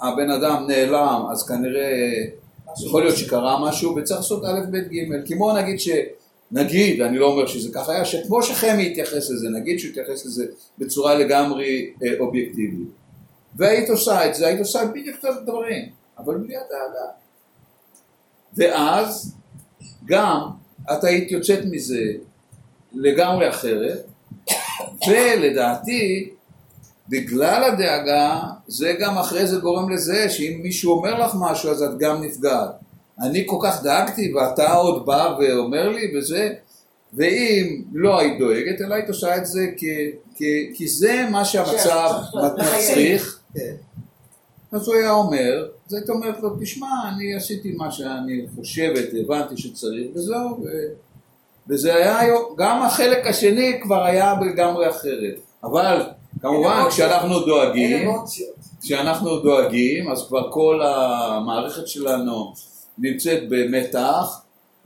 הבן אדם נעלם, אז כנראה יכול להיות שקרה משהו וצריך לעשות א', ב', ג', כמו נגיד ש... נגיד, אני לא אומר שזה ככה היה, שכמו שחמי התייחס לזה, נגיד שהוא התייחס לזה בצורה לגמרי אה, אובייקטיבית. והיית עושה את זה, היית עושה בדיוק את הדברים, אבל בלי הדאגה. ואז גם את היית יוצאת מזה לגמרי אחרת, ולדעתי, בגלל הדאגה, זה גם אחרי זה גורם לזה שאם מישהו אומר לך משהו אז את גם נפגעת. אני כל כך דאגתי ואתה עוד בא ואומר לי וזה, ואם לא היית דואגת, אלא היית עושה את זה כי, כי, כי זה מה שהמצב מצריך, כן. אז הוא היה אומר, אז היית אומרת לו, תשמע, אני עשיתי מה שאני חושבת, הבנתי שצריך, וזהו, ו... וזה היה, היום- גם החלק השני כבר היה לגמרי אחרת. אבל כמובן. כשאנחנו דואגים. כשאנחנו דואגים, אז כבר כל המערכת שלנו נמצאת במתח,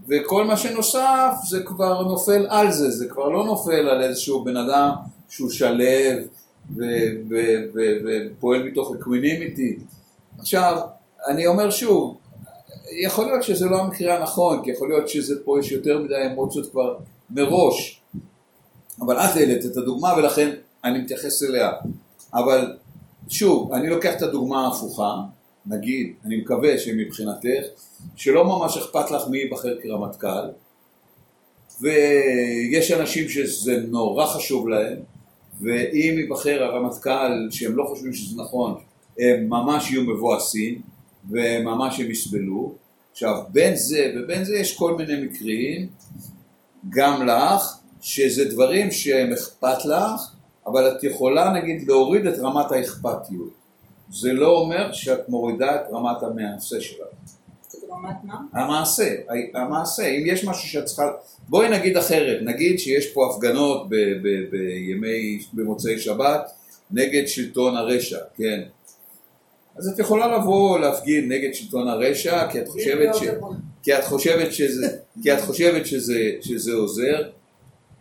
וכל מה שנוסף זה כבר נופל על זה, זה כבר לא נופל על איזשהו בן אדם שהוא שלו ופועל מתוך equanimity. עכשיו, אני אומר שוב, יכול להיות שזה לא המקרה הנכון, כי יכול להיות שזה פה יש יותר מדי אמוציות כבר מראש, אבל את העלית את הדוגמה ולכן אני מתייחס אליה. אבל שוב, אני לוקח את הדוגמה ההפוכה, נגיד, אני מקווה שמבחינתך, שלא ממש אכפת לך מי ייבחר כרמטכ"ל, ויש אנשים שזה נורא חשוב להם, ואם ייבחר הרמטכ"ל שהם לא חושבים שזה נכון, הם ממש יהיו מבואסים, וממש הם יסבלו. עכשיו, בין זה ובין זה יש כל מיני מקרים, גם לך, שזה דברים שהם אכפת לך, אבל את יכולה נגיד להוריד את רמת האכפתיות. זה לא אומר שאת מורידה את רמת המעשה שלך. מה? המעשה, המעשה, אם יש משהו שאת צריכה, בואי נגיד אחרת, נגיד שיש פה הפגנות ב- ב- בימי, במוצאי שבת נגד שלטון הרשע, כן? אז את יכולה לבוא להפגין נגד שלטון הרשע כי את חושבת, ש... כי את חושבת, שזה, כי את חושבת שזה, שזה עוזר,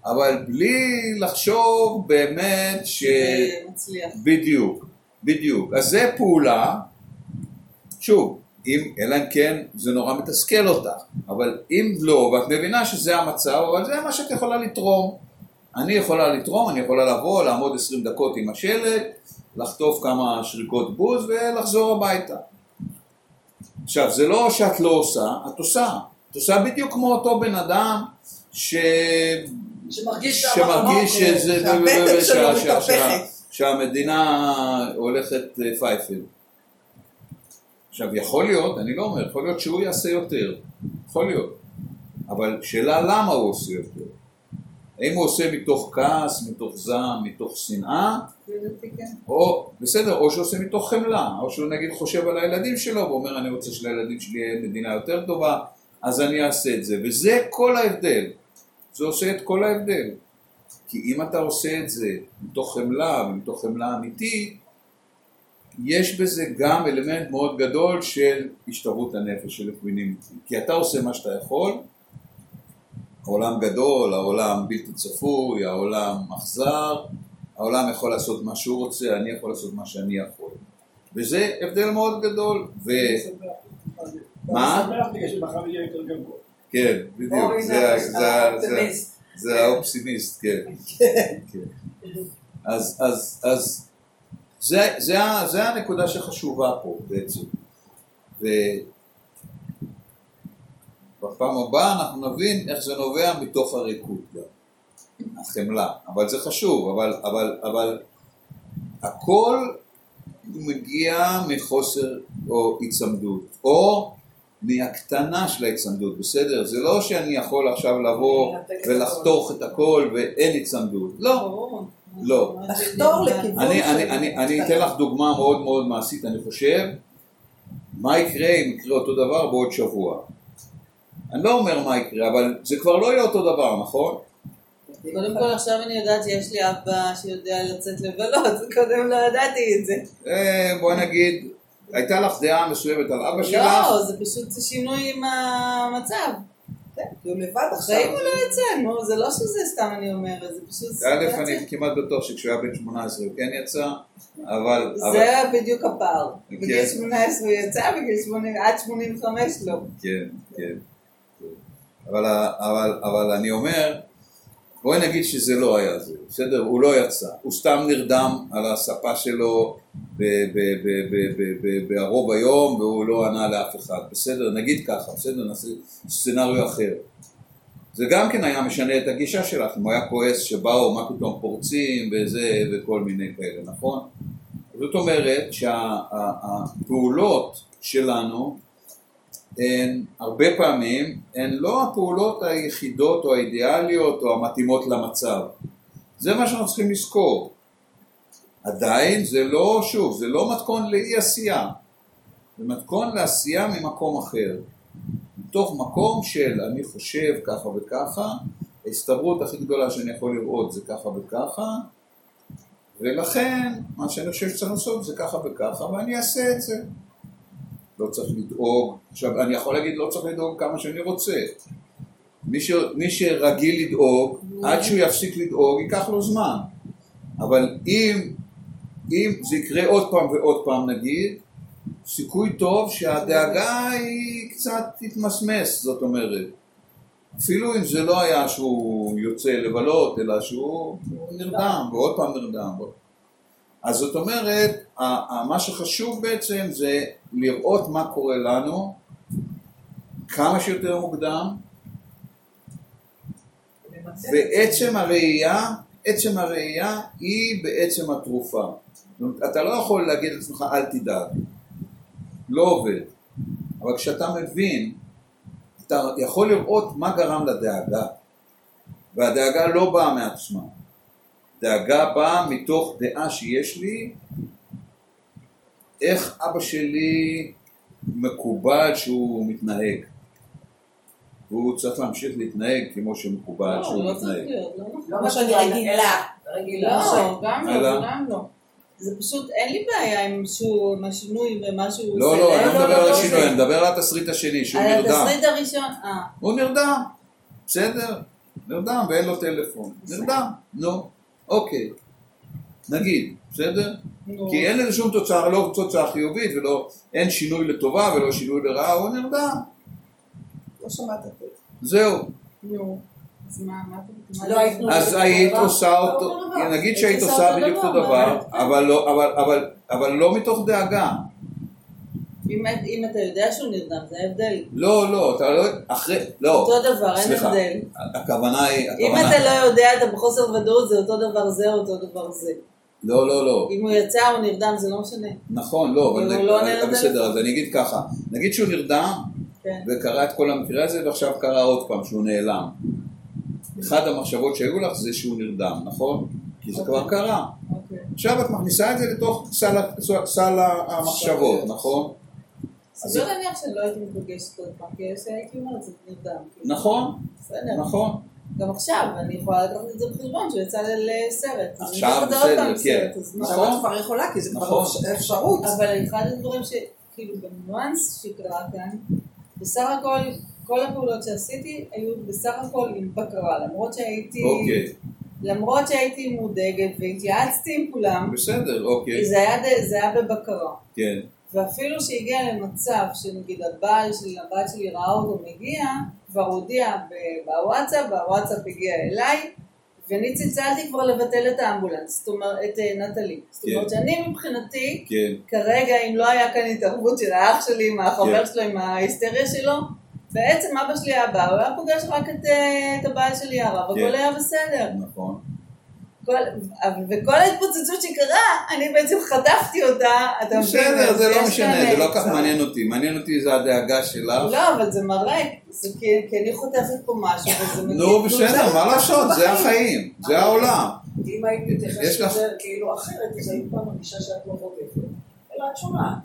אבל בלי לחשוב באמת ש... מצליח. בדיוק, בדיוק. אז זה פעולה, שוב, אם, אלא אם כן זה נורא מתסכל אותך, אבל אם לא, ואת מבינה שזה המצב, אבל זה מה שאת יכולה לתרום. אני יכולה לתרום, אני יכולה לבוא, לעמוד 20 דקות עם השלט, לחטוף כמה שריקות בוז ולחזור הביתה. עכשיו, זה לא שאת לא עושה, את עושה. את עושה בדיוק כמו אותו בן אדם ש... שמרגיש שמרגיש שזה... שהבטן שלו מתהפכת. שה- שהמדינה הולכת אה, פייפל. עכשיו, יכול להיות, אני לא אומר, יכול להיות שהוא יעשה יותר. יכול להיות. אבל שאלה למה הוא עושה יותר. האם הוא עושה מתוך כעס, מתוך זעם, מתוך שנאה. או, בסדר, או שהוא עושה מתוך חמלה, או שהוא נגיד חושב על הילדים שלו ואומר אני רוצה שלילדים שלי יהיה מדינה יותר טובה, אז אני אעשה את זה, וזה כל ההבדל, זה עושה את כל ההבדל, כי אם אתה עושה את זה מתוך חמלה ומתוך חמלה אמיתית, יש בזה גם אלמנט מאוד גדול של השתוות הנפש, של equanimity, כי אתה עושה מה שאתה יכול, העולם גדול, העולם בלתי צפוי, העולם אכזר, העולם יכול לעשות מה שהוא רוצה, אני יכול לעשות מה שאני יכול. וזה הבדל מאוד גדול. ו... מה? אני שמח בגלל שמחר יהיה יותר גבוה. כן, בדיוק, זה האופסימיסט, כן. כן. אז, אז, אז זה, זה, ה- זה הנקודה שחשובה פה בעצם. ובפעם הבאה אנחנו נבין איך זה נובע מתוך הריקוד גם, החמלה. אבל זה חשוב, אבל, אבל, אבל הכל מגיע מחוסר או היצמדות, או מהקטנה של ההיצמדות, בסדר? זה לא שאני יכול עכשיו לבוא ולחתוך את הכל ואין היצמדות, לא. לא. לחתור לכיוון אני, של- אני, אני, אני אתן לך דוגמה מאוד מאוד מעשית, אני חושב, מה יקרה אם יקרה אותו דבר בעוד שבוע. אני לא אומר מה יקרה, אבל זה כבר לא יהיה אותו דבר, נכון? קודם כל עכשיו אני יודעת שיש לי אבא שיודע לצאת לבלות, [LAUGHS] קודם לא ידעתי את זה. אה, בוא נגיד, הייתה לך דעה מסוימת על אבא שלך? לא, זה פשוט שינוי עם המצב. הוא לבד עכשיו. בחיים הוא לא יצא, זה לא שזה סתם אני אומרת, זה פשוט... א'. אני כמעט בטוח שכשהוא היה בן 18 הוא כן יצא, אבל... זה בדיוק הפער. כן. בגיל 18 הוא יצא, בגיל 80, עד 85 לא. כן, כן. כן. אבל אני אומר, בואי נגיד שזה לא היה זה, בסדר? הוא לא יצא, הוא סתם נרדם על הספה שלו בערוב היום והוא לא ענה לאף אחד, בסדר? נגיד ככה, בסדר? נעשה סצנריו אחר. זה גם כן היה משנה את הגישה שלך, אם הוא היה כועס שבאו, מה פתאום פורצים וזה וכל מיני כאלה, נכון? זאת אומרת שהפעולות שלנו הן הרבה פעמים, הן לא הפעולות היחידות או האידיאליות או המתאימות למצב. זה מה שאנחנו צריכים לזכור. עדיין זה לא, שוב, זה לא מתכון לאי עשייה, זה מתכון לעשייה ממקום אחר. מתוך מקום של אני חושב ככה וככה, ההסתברות הכי גדולה שאני יכול לראות זה ככה וככה, ולכן מה שאני חושב שצריך לעשות זה ככה וככה, ואני אעשה את זה. לא צריך לדאוג, עכשיו אני יכול להגיד לא צריך לדאוג כמה שאני רוצה. מי, ש, מי שרגיל לדאוג, עד שהוא יפסיק לדאוג ייקח לו זמן. אבל אם, אם זה יקרה עוד פעם ועוד פעם נגיד, סיכוי טוב שהדאגה היא קצת תתמסמס, זאת אומרת. אפילו אם זה לא היה שהוא יוצא לבלות, אלא שהוא נרדם, ועוד פעם נרדם. אז זאת אומרת, מה שחשוב בעצם זה לראות מה קורה לנו כמה שיותר מוקדם, ועצם הראייה, עצם הראייה היא בעצם התרופה. אתה לא יכול להגיד לעצמך אל תדאג, לא עובד. אבל כשאתה מבין, אתה יכול לראות מה גרם לדאגה, והדאגה לא באה מעצמה. דאגה באה מתוך דעה שיש לי איך אבא שלי מקובל שהוא מתנהג. והוא צריך להמשיך להתנהג כמו שמקובל לא, שהוא לא צריך מתנהג. להיות, לא נכון. לא כמו שאני רגילה. רגילה. לא, גם לא? גם לא. זה פשוט, אין לי בעיה עם השינוי ומה שהוא לא, עושה. לא, אני לא מדבר על לא, השינוי, אני מדבר על התסריט השני, שהוא על נרדם. התסריט הראשון, אה. הוא נרדם, בסדר, נרדם ואין לו טלפון, נרדם, נו, אוקיי, נגיד, בסדר? נו. כי אין לזה שום תוצאה, לא תוצאה חיובית ולא, אין שינוי לטובה ולא שינוי לרעה, הוא נרדם, לא שמעת טוב. זהו. נו. אז לא היית? עושה אותו. נגיד שהיית עושה בדיוק אותו דבר? אבל לא- אבל- אבל- אבל לא מתוך דאגה. אם אתה יודע שהוא נרדם, זה ההבדל. לא, לא, אתה לא, אחרי, לא, אותו דבר, אין הבדל. הכוונה היא, אם אתה לא יודע, אתה בחוסר ודאות, זה אותו דבר זה או אותו דבר זה. לא, לא, לא, אם הוא יצא או נרדם, זה לא משנה. נכון, לא, אבל זה- לא אבל בסדר. אז אני אגיד ככה, נגיד שהוא נרדם, כן. וקרה את כל המקרה הזה, ועכשיו קרה עוד פעם שהוא נעלם. אחת המחשבות שהיו לך זה שהוא נרדם, נכון? כי זה אוקיי. כבר קרה. אוקיי. עכשיו את מכניסה את זה לתוך סל, סל המחשבות, נכון? סביר להניח שאני לא הייתי מתרגשת עוד פעם, כי הייתי אומרת, זה נרדם. כאילו. נכון. נכון. גם עכשיו, אני יכולה לקחת את זה בחשבון שהוא יצא לסרט. עכשיו, זה עוד בסדר, פעם כן. עכשיו את כבר יכולה, כי זה כבר נכון. אפשרות. אבל אחד הדברים שכאילו בניואנס שקרה כאן, בסך הכל, כל הפעולות שעשיתי היו בסך הכל עם בקרה, למרות שהייתי, אוקיי, למרות שהייתי מודאגת והתייעצתי עם כולם, בסדר, אוקיי, זה היה, זה היה בבקרה. כן, ואפילו שהגיע למצב שנגיד הבעל שלי, הבת שלי ראה אותו מגיע, כבר הודיע בוואטסאפ, והוואטסאפ הגיע אליי, ואני צלצלתי כבר לבטל את האמבולנס, זאת אומרת, את אה, נטלי. זאת אומרת כן. שאני מבחינתי, כן, כרגע אם לא היה כאן התערבות של האח שלי עם החבר כן. שלו, עם ההיסטריה שלו, בעצם אבא שלי היה בא, הוא היה פוגש רק את, אה, את הבעל שלי הרב. הכל היה בסדר. נכון, כל, וכל ההתפוצצות שקרה, אני בעצם חטפתי אותה, אתה מבין? בסדר, זה לא משנה, זה לא כך מעניין אותי, מעניין אותי זה הדאגה שלך. לא, אבל זה מראה, זה כי, אני חוטפת פה משהו, וזה מגיע. נו, בסדר, מה לעשות, זה החיים, זה העולם. אם היית מתייחסת לזה כאילו אחרת, אז היית פעם מרגישה שאת לא חוטפת. אלא את שומעת.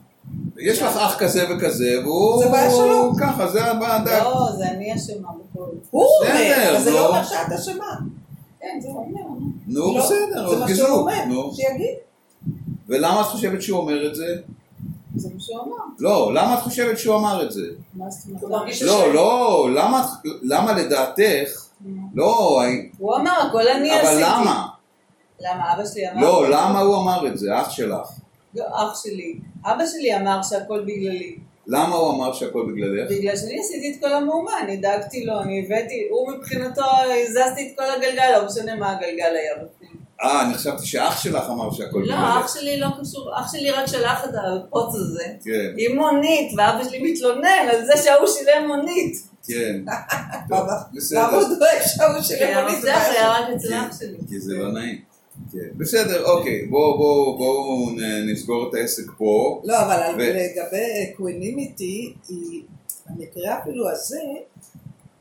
יש לך אח כזה וכזה, והוא... זה בעיה שלו. ככה, זה הדאגה. לא, זה אני אשמה בכל. הוא אומר, זה נו. לא אומר שאת אשמה. כן, זה הוא אומר. נו, לא, בסדר, זה מה שהוא. אומר, נו. שיגיד. ולמה את חושבת שהוא אומר את זה? זה מה שהוא אמר. לא, למה את חושבת שהוא אמר את זה? מה זאת אומרת? לא. לא, למה, למה לדעתך, לא, הוא אמר, הכל אני עשיתי. אבל למה? למה אבא שלי אמר? לא, למה הוא אמר את זה, אח שלך? לא, אח שלי. אבא שלי אמר שהכל בגללי. למה הוא אמר שהכל בגללך? בגלל שאני עשיתי את כל המהומה, אני דאגתי לו, אני הבאתי, הוא מבחינתו, הזזתי את כל הגלגל, לא משנה מה הגלגל היה בפנים. אה, אני חשבתי שאח שלך אמר שהכל לא, בגללך. אח שלי לא קשור, אח שלי רק שלח את הפוץ הזה. כן, עם מונית, ואבא שלי מתלונן על זה שההוא שילם מונית. כן. [LAUGHS] טוב, למה בסדר, הוא דואג שההוא של כי המונית זה היה? רק אצל אח שלי. כי זה לא נעים. כן. בסדר, אוקיי, בואו בואו בואו נ- נסגור את העסק פה. לא, אבל על- ו- לגבי קווינימיטי, היא, המקרה אפילו הזה,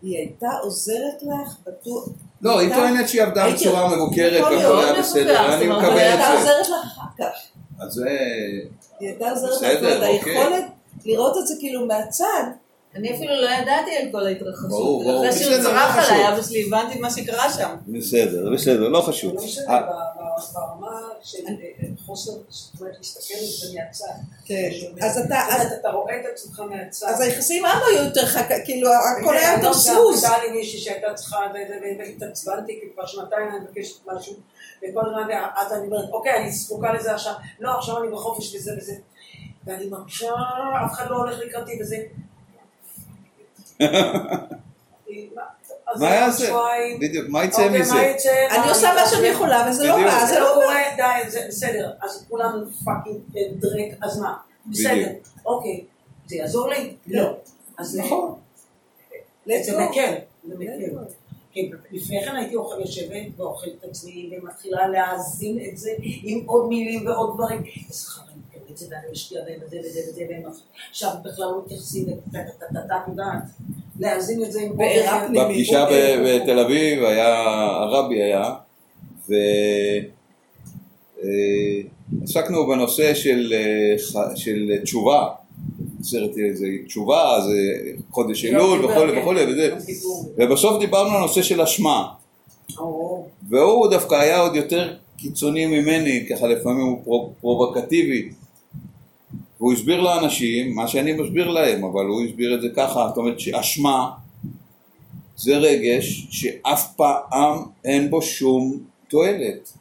היא הייתה עוזרת לך בטוח. לא, היא טוענת שהיא עבדה בצורה מבוקרת והכל להיות, היה בסדר, אני אומרת, אבל מקבל היא את הייתה זה. עוזרת לך אחר כך. אז זה... היא הייתה עוזרת לך, בסדר, זאת אומרת, אוקיי. היכולת לראות את זה כאילו מהצד, אני אפילו לא ידעתי על כל ההתרחשות. ברור, ברור, אחרי שהוא לא צרח חשוב. עליי, אבא שלי, הבנתי מה שקרה שם. בסדר, בסדר, לא חשוב. אה, ברמה של אה, חוסר, זאת אומרת, להסתכל על זה מהצד. כן. אז אתה, אתה רואה את עצמך מהצד. אז היחסים אבא היו יותר חכה, כאילו הכל היה יותר סמוז. הייתה לי מישהי שהייתה צריכה, והתעצבנתי, כי כבר שנתיים אני מבקשת משהו, וכל הזמן, אז אני אומרת, אוקיי, אני זקוקה לזה עכשיו, לא, עכשיו אני בחופש וזה וזה, ואני מרגישה, אף אחד לא הולך לקראתי וזה. [LAUGHS] מה יעשה? בדיוק, מה יצא אוקיי, מזה? אני עושה מה שאני יכולה וזה לא בדיוק. בא, זה לא לא. קורה, די, זה בסדר, אז כולם פאקינג דרק, אז מה? בסדר. אוקיי, זה יעזור לי? לא. אז זה- נכון. זה מקל, זה מקל. כי לפני כן הייתי אוכל יושבת ואוכלת את עצמי ומתחילה להאזין את זה עם עוד מילים ועוד דברים. איזה חרם, את זה ואני משקיע בהם וזה וזה וזה עכשיו בכלל לא מתייחסים לטה-טה-טה-טה, את יודעת, להאזין את זה עם עוד בעירה איזה- פנימית. בפגישה ב- בתל אביב היה, הרבי היה, ועסקנו בנושא של, אה, של תשובה, סרט זה תשובה, זה חודש אלול וכולי וכולי וזה, ובסוף דיברנו על הנושא של אשמה, והוא דווקא היה עוד יותר קיצוני ממני, ככה לפעמים הוא פרו- פרובוקטיבי. והוא הסביר לאנשים מה שאני מסביר להם, אבל הוא הסביר את זה ככה, זאת אומרת שאשמה זה רגש שאף פעם אין בו שום תועלת.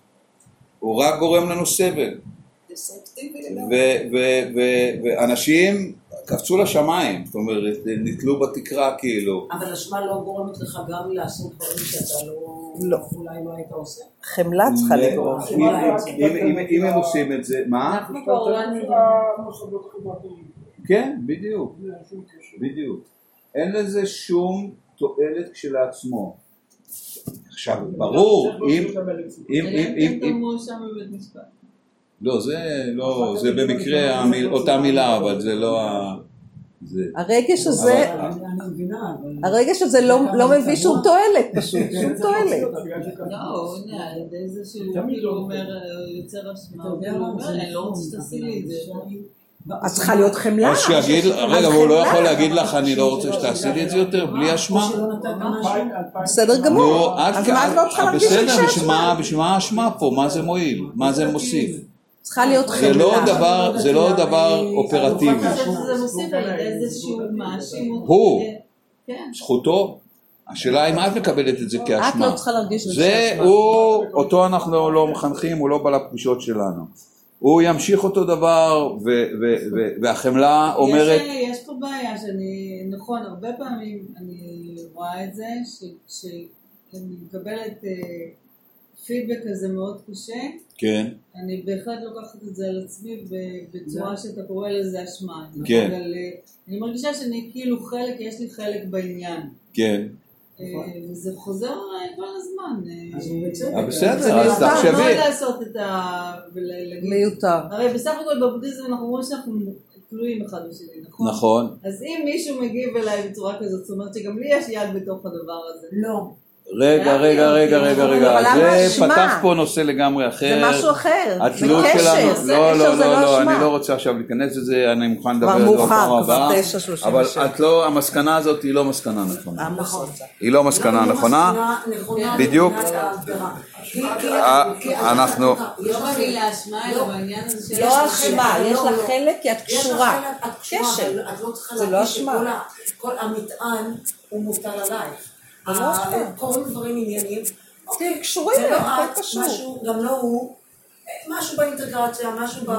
הוא רק גורם לנו סבל. דיסרפטיבי לגמרי. ו- ו- ו- ואנשים, קפצו לשמיים, זאת אומרת, נתלו בתקרה כאילו. אבל אשמה לא גורמת לך גם לעשות דברים שאתה לא... לא. אולי לא היית עושה? חמלה צריכה לגרום. אם- הם עושים את זה, מה? אנחנו בעולם מוסדות חברתיים. כן, בדיוק. בדיוק. אין לזה שום תועלת כשלעצמו. עכשיו, ברור, אם, אם, אם, אם, אתה אם, מואשם בבית משפט. לא, זה לא, זה במקרה אותה מילה, אבל זה לא ה... זה. הרגש הזה, אני אני מבינה, אבל... הרגש הזה לא לא מביא שום תועלת פשוט, [LAUGHS] שום תועלת. לא, הנה, על ידי זה שהוא תמיד כאילו לא. אומר, אה, יוצר אשמה, הוא אומר, אני לא נכון, רוצה שתעשי לי את זה. אז צריכה להיות חמלה. או שיגיד, רגע, הוא לא יכול להגיד לך, אני לא רוצה שתעשי לי את זה יותר, בלי או אשמה? בסדר גמור. אז מה את לא צריכה להרגיש בסדר, רגשי בשביל אשמה? מה- בשביל מה האשמה פה? מה זה מועיל? מה זה מוסיף? צריכה להיות זה לא חמלה. דבר, זה לא דבר אופרטיבי. שזה מוסיף זה שהוא מאשים. הוא. כן. זכותו. השאלה אם את מקבלת את זה את כאשמה. לא צריכה להרגיש רגשי זה אשמה. הוא, אותו אנחנו לא מחנכים, הוא לא בא לפגישות שלנו. הוא ימשיך אותו דבר, ו- ו- ו- והחמלה אומרת, יש, פה בעיה שאני, נכון, הרבה פעמים אני רואה את זה, ש- שאני מקבלת אה, פידבק כזה מאוד קשה, כן, אני בהחלט לוקחת את זה על עצמי ב- בצורה שאתה קורא לזה אשמה. כן. אבל אה, אני מרגישה שאני כאילו חלק, יש לי חלק בעניין. כן. אה, וזה חוזר עליי כל הזמן. אה. אה, בסדר, אז תחשבי. מאוד לעשות את ה... מיותר. הרי בסך הכל בבודהיזם אנחנו אומרים שאנחנו תלויים אחד בשני, נכון? נכון. אז אם מישהו מגיב אליי בצורה כזאת, זאת אומרת שגם לי יש יד בתוך הדבר הזה. לא. רגע, רגע, רגע, רגע, רגע, זה אשמה? פתח פה נושא לגמרי זה אחר. משהו אחר. זה התלות קשר. שלנו, זה לא, קשר, לא, זה לא, לא, אשמה. אני לא רוצה עכשיו להיכנס לזה, אני מוכן לדבר כבר על זה מאוחר, בפעם כבר הבאה. תשע שלושים אבל. את לא, המסקנה הזאת היא לא מסקנה נכונה. נכון. היא לא מסקנה לא, נכונה. בדיוק. אה, אנחנו- לא אשמה. לא לך אשמה, חלק, יש לא, לה לא. חלק כי את קשורה. קשר. לא זה לא אשמה. כל המטען הוא מוטל עלייך. זה לא ה- אשמה. קורים דברים ענייניים. אתם קשורים, זה לא את. משהו, גם לא הוא. משהו באינטגרציה, משהו ב...